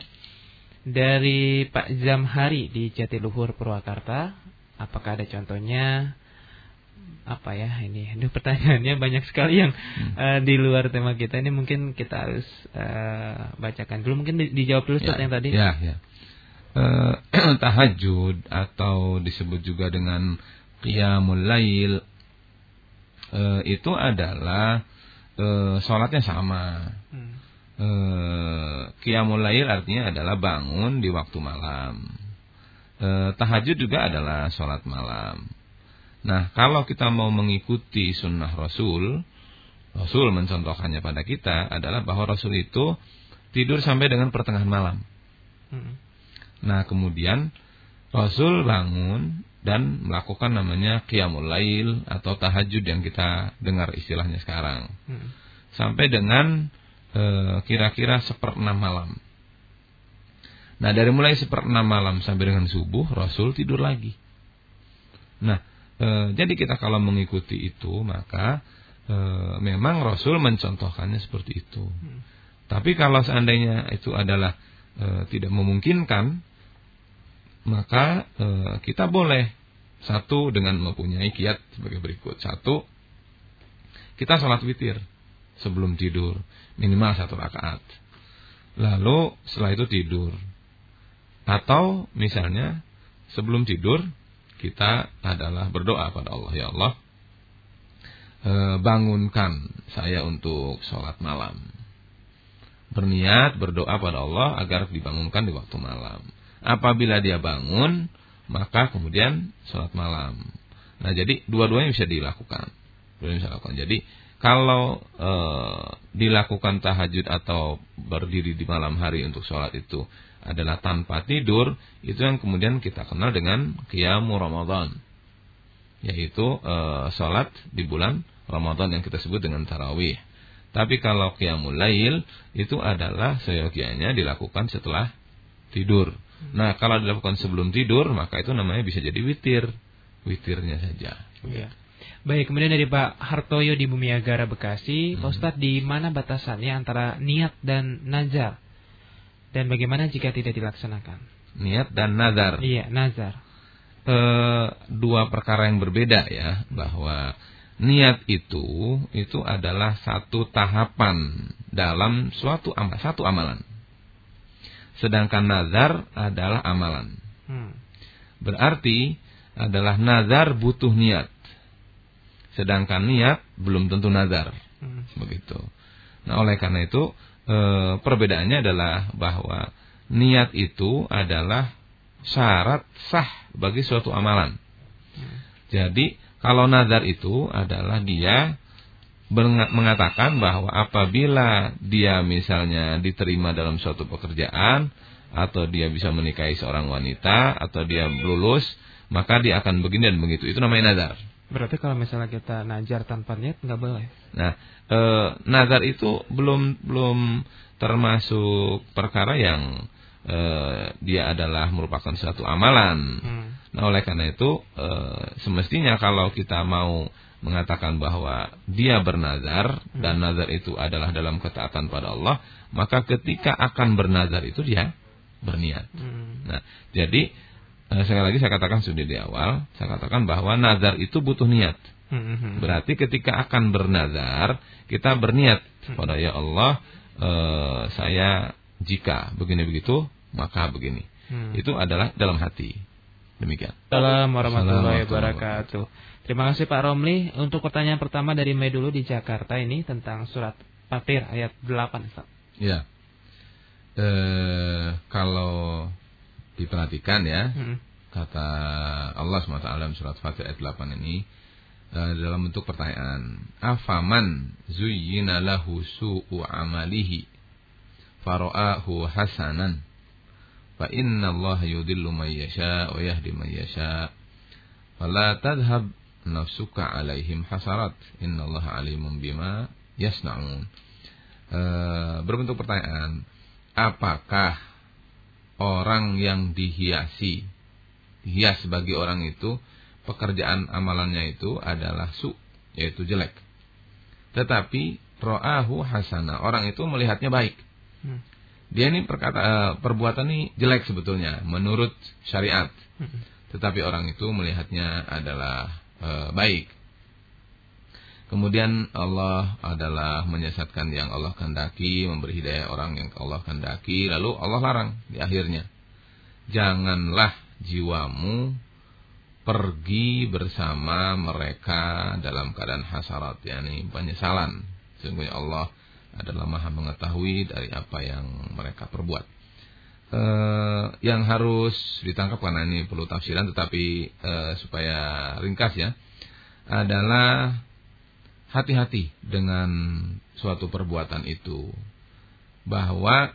Dari Pak Zamhari di Jatiluhur Purwakarta, apakah ada contohnya? Apa ya ini? Aduh pertanyaannya banyak sekali yang hmm. uh, di luar tema kita ini. Mungkin kita harus uh, bacakan dulu. Mungkin di, dijawab dulu ya, yang tadi. ya ya. Uh, tahajud atau disebut juga dengan qiyamul lail uh, itu adalah uh, sholatnya sama hmm. uh, qiyamul lail artinya adalah bangun di waktu malam uh, tahajud juga adalah sholat malam Nah, kalau kita mau mengikuti sunnah Rasul, Rasul mencontohkannya pada kita adalah bahwa Rasul itu tidur sampai dengan pertengahan malam. Hmm. Nah, kemudian Rasul bangun dan melakukan namanya qiyamul lail atau tahajud yang kita dengar istilahnya sekarang. Hmm. Sampai dengan eh, kira-kira seperenam malam. Nah, dari mulai seperenam malam sampai dengan subuh Rasul tidur lagi. Nah, E, jadi kita kalau mengikuti itu maka e, memang Rasul mencontohkannya seperti itu. Hmm. Tapi kalau seandainya itu adalah e, tidak memungkinkan, maka e, kita boleh Satu dengan mempunyai kiat sebagai berikut. Satu, kita sholat witir sebelum tidur minimal satu rakaat. Lalu setelah itu tidur. Atau misalnya sebelum tidur kita adalah berdoa pada Allah ya Allah e, bangunkan saya untuk sholat malam. Berniat berdoa pada Allah agar dibangunkan di waktu malam. Apabila dia bangun, maka kemudian sholat malam. Nah jadi dua-duanya bisa dilakukan. Dua-duanya bisa dilakukan. Jadi kalau e, dilakukan tahajud atau berdiri di malam hari untuk sholat itu adalah tanpa tidur, itu yang kemudian kita kenal dengan Qiyamu Ramadan. Yaitu e, sholat di bulan Ramadan yang kita sebut dengan tarawih. Tapi kalau Qiyamul Lail itu adalah seyogianya dilakukan setelah tidur. Nah, kalau dilakukan sebelum tidur, maka itu namanya bisa jadi witir. Witirnya saja. Ya. Baik, kemudian dari Pak Hartoyo di Bumiagara Bekasi, hmm. Ustadz di mana batasannya antara niat dan nazar? Dan bagaimana jika tidak dilaksanakan? Niat dan nazar. Iya, nazar. E, dua perkara yang berbeda ya, bahwa niat itu itu adalah satu tahapan dalam suatu amal, satu amalan. Sedangkan nazar adalah amalan. Hmm. Berarti adalah nazar butuh niat. Sedangkan niat belum tentu nazar. Hmm. Begitu. Nah, oleh karena itu e, perbedaannya adalah bahwa niat itu adalah syarat sah bagi suatu amalan. Hmm. Jadi, kalau nazar itu adalah dia mengatakan bahwa apabila dia misalnya diterima dalam suatu pekerjaan atau dia bisa menikahi seorang wanita atau dia lulus, maka dia akan begini dan begitu. Itu namanya nazar. Berarti kalau misalnya kita najar tanpa niat nggak boleh. Nah, e, nazar itu belum belum termasuk perkara yang e, dia adalah merupakan suatu amalan. Hmm. Nah, oleh karena itu e, semestinya kalau kita mau mengatakan bahwa dia bernazar hmm. dan nazar itu adalah dalam ketaatan pada Allah, maka ketika akan bernazar itu dia berniat. Hmm. Nah, jadi Eh, sekali lagi saya katakan sudah di awal, saya katakan bahwa nazar itu butuh niat. Hmm. Berarti ketika akan bernazar, kita berniat pada ya Allah, e, saya jika begini begitu, maka begini. Hmm. Itu adalah dalam hati. Demikian. Assalamualaikum warahmatullahi wabarakatuh. Terima kasih Pak Romli. Untuk pertanyaan pertama dari Mei dulu di Jakarta ini tentang surat Fatir ayat 8. Ustaz. Ya. Eh, kalau diperhatikan ya. Hmm. Kata Allah SWT dalam surat Fatir ayat 8 ini uh, dalam bentuk pertanyaan. Afaman zuyyina lahu su'u amalihi fara'ahu hasanan fa inna Allah yudillu man yasha wa yahdi man yasha fala tadhhab nafsuka alaihim hasarat inna Allah alimun bima yasna'un. Uh, berbentuk pertanyaan, apakah orang yang dihiasi. Hias bagi orang itu, pekerjaan amalannya itu adalah su, yaitu jelek. Tetapi ro'ahu hasana, orang itu melihatnya baik. Hmm. Dia ini perkata, eh, perbuatan ini jelek sebetulnya menurut syariat. Hmm. Tetapi orang itu melihatnya adalah e, baik. Kemudian Allah adalah menyesatkan yang Allah kehendaki, memberi hidayah orang yang Allah kehendaki, lalu Allah larang di akhirnya. Janganlah jiwamu pergi bersama mereka dalam keadaan hasarat, yakni penyesalan. Sesungguhnya Allah adalah maha mengetahui dari apa yang mereka perbuat. Eh, yang harus ditangkap karena ini perlu tafsiran tetapi eh, supaya ringkas ya adalah hati-hati dengan suatu perbuatan itu. Bahwa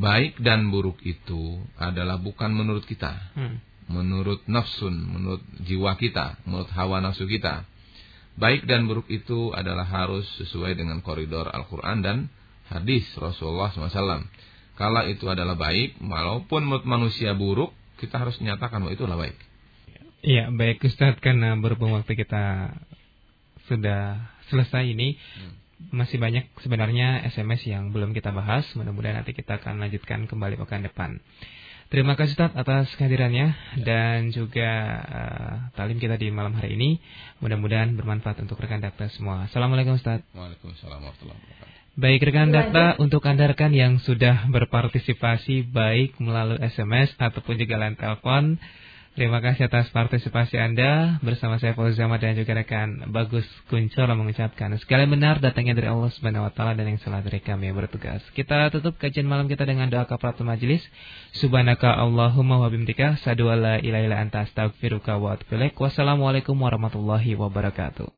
baik dan buruk itu adalah bukan menurut kita. Hmm. Menurut nafsun, menurut jiwa kita, menurut hawa nafsu kita. Baik dan buruk itu adalah harus sesuai dengan koridor Al-Quran dan hadis Rasulullah SAW. Kalau itu adalah baik, walaupun menurut manusia buruk, kita harus menyatakan bahwa itulah baik. Iya, baik Ustaz, karena berhubung waktu kita sudah selesai ini hmm. masih banyak sebenarnya SMS yang belum kita bahas. Mudah-mudahan nanti kita akan lanjutkan kembali pekan depan. Terima kasih Ustaz atas kehadirannya dan juga uh, talim kita di malam hari ini. Mudah-mudahan bermanfaat untuk rekan data semua. Assalamualaikum Ustaz. Waalaikumsalam warahmatullahi wabarakatuh. Baik rekan data untuk Anda rekan yang sudah berpartisipasi baik melalui SMS ataupun juga line telepon. Terima kasih atas partisipasi Anda bersama saya Paul Zama dan juga rekan Bagus Kuncoro mengucapkan sekali benar datangnya dari Allah Subhanahu wa taala dan yang salah dari kami yang bertugas. Kita tutup kajian malam kita dengan doa kafaratul majelis. Subhanaka Allahumma wa bihamdika sadu la ilaha illa anta astaghfiruka wa atubu Wassalamualaikum warahmatullahi wabarakatuh.